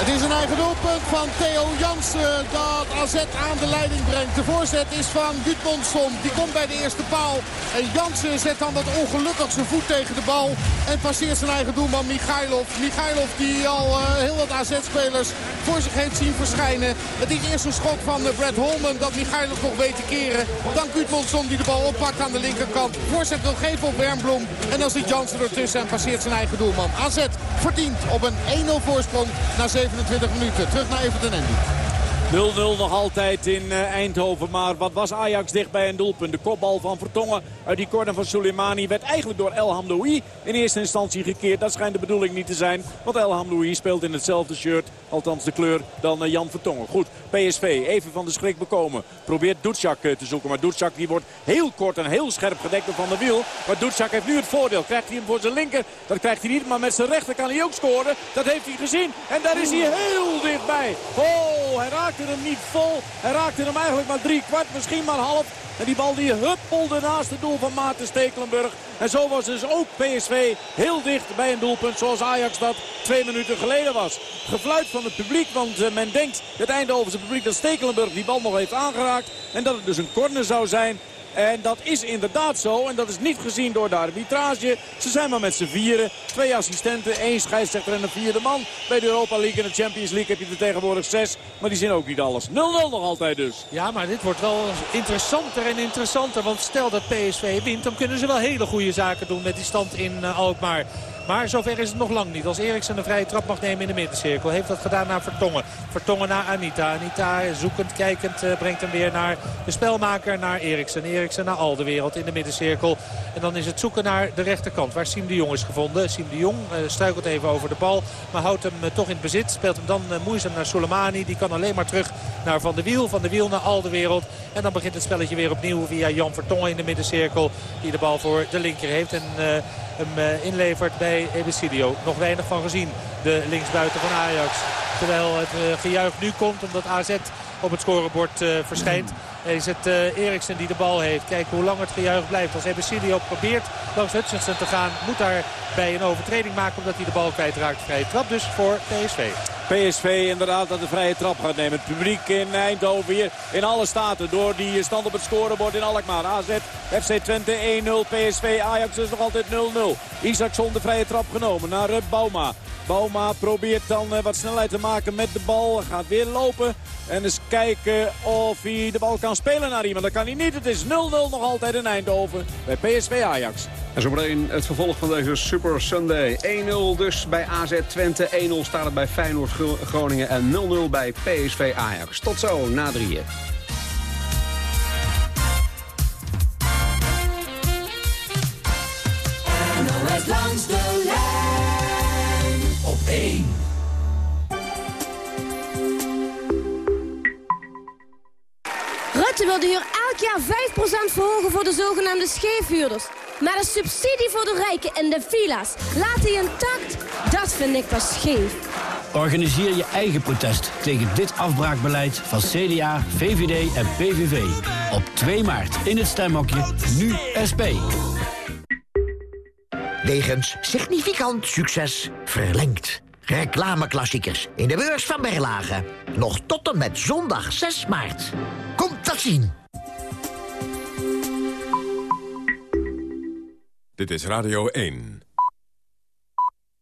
Speaker 31: Het is een eigen doelpunt van Theo Jansen dat AZ aan de leiding brengt. De voorzet is van Gudmundsson. Die komt bij de eerste paal. En Jansen zet dan wat ongelukkig zijn voet tegen de bal. En passeert zijn eigen doelman Michailov. Michailov die al uh, heel wat AZ-spelers voor zich heeft zien verschijnen. Het is eerst een schot van uh, Brad Holman dat Michailov nog weet te keren. Dan Gudmundsson die de bal oppakt aan de linkerkant. Voorzet wil geven op Wernbloem. En dan zit Jansen ertussen en passeert zijn eigen doelman. AZ verdient op een 1-0 voorsprong na 7 27 minuten. Terug naar Everton Andy.
Speaker 29: 0-0 nog altijd in Eindhoven. Maar wat was Ajax dicht bij een doelpunt? De kopbal van Vertongen uit die corner van Soleimani werd eigenlijk door El Hamdoui in eerste instantie gekeerd. Dat schijnt de bedoeling niet te zijn. Want El Hamdoui speelt in hetzelfde shirt, althans de kleur, dan Jan Vertongen. Goed, PSV even van de schrik bekomen. Probeert Ducjak te zoeken. Maar Ducjak die wordt heel kort en heel scherp gedekt door Van der Wiel. Maar Ducjak heeft nu het voordeel. Krijgt hij hem voor zijn linker? Dat krijgt hij niet. Maar met zijn rechter kan hij ook scoren. Dat heeft hij gezien. En daar is hij heel dichtbij. Oh, hij raakt raakte hem niet vol. Hij raakte hem eigenlijk maar drie kwart, misschien maar half. En die bal die huppelde naast het doel van Maarten Stekelenburg. En zo was dus ook PSV heel dicht bij een doelpunt zoals Ajax dat twee minuten geleden was. Gefluit van het publiek, want uh, men denkt het Eindhovense publiek dat Stekelenburg die bal nog heeft aangeraakt. En dat het dus een corner zou zijn. En dat is inderdaad zo. En dat is niet gezien door de arbitrage. Ze zijn maar met z'n vieren. Twee assistenten, één scheidsrechter en een vierde man. Bij de Europa League en de Champions League heb je er tegenwoordig zes. Maar die zien ook niet alles. 0-0 nog altijd dus.
Speaker 28: Ja, maar dit wordt wel interessanter en interessanter. Want stel dat PSV wint, dan kunnen ze wel hele goede zaken doen met die stand in uh, Alkmaar. Maar zover is het nog lang niet. Als Eriksen een vrije trap mag nemen in de middencirkel. Heeft dat gedaan naar Vertongen. Vertongen naar Anita. Anita zoekend, kijkend uh, brengt hem weer naar de spelmaker. Naar Eriksen. Eriksen naar Alderwereld in de middencirkel. En dan is het zoeken naar de rechterkant. Waar Siem de Jong is gevonden. Siem de Jong uh, struikelt even over de bal. Maar houdt hem uh, toch in bezit. Speelt hem dan moeizaam naar Soleimani. Die kan alleen maar terug naar Van de Wiel. Van de Wiel naar Alderwereld. En dan begint het spelletje weer opnieuw via Jan Vertongen in de middencirkel. Die de bal voor de linker heeft. En hem inlevert bij Ebesidio. Nog weinig van gezien, de linksbuiten van Ajax. Terwijl het gejuich nu komt omdat AZ op het scorebord uh, verschijnt. Is het uh, Eriksen die de bal heeft. Kijk hoe lang het gejuich blijft. Als Ebesidio probeert langs Hutchinson te gaan... moet daar bij een overtreding maken omdat hij de bal kwijtraakt. Vrije trap dus voor PSV.
Speaker 29: PSV inderdaad dat de vrije trap gaat nemen. Het publiek in Eindhoven hier in alle staten door die stand op het scorebord in Alkmaar. AZ, FC Twente 1-0, PSV, Ajax is nog altijd 0-0. Isaacson de vrije trap genomen naar Bauma. Bauma probeert dan wat snelheid te maken met de bal. Gaat weer lopen. En eens kijken of hij de bal kan spelen naar iemand. Dat kan hij niet. Het is 0-0 nog altijd in Eindhoven bij PSV Ajax.
Speaker 11: En zo meteen het vervolg van deze Super Sunday. 1-0 dus bij AZ Twente, 1-0 staat het bij Feyenoord Groningen en 0-0 bij PSV Ajax. Tot zo, na drieën. Op 1.
Speaker 33: Rutte wil de huur elk jaar 5% verhogen voor de zogenaamde scheefhuurders. Maar de subsidie voor de rijken en de villa's laat hij intact? Dat vind ik pas scheef.
Speaker 34: Organiseer je eigen protest tegen dit afbraakbeleid van CDA, VVD en PVV. Op 2 maart in het stemhokje Nu SP.
Speaker 35: Wegens significant succes verlengd. Reclameklassiekers in de beurs van Berlage. Nog tot en met zondag 6 maart. Komt dat zien.
Speaker 10: Dit is Radio 1.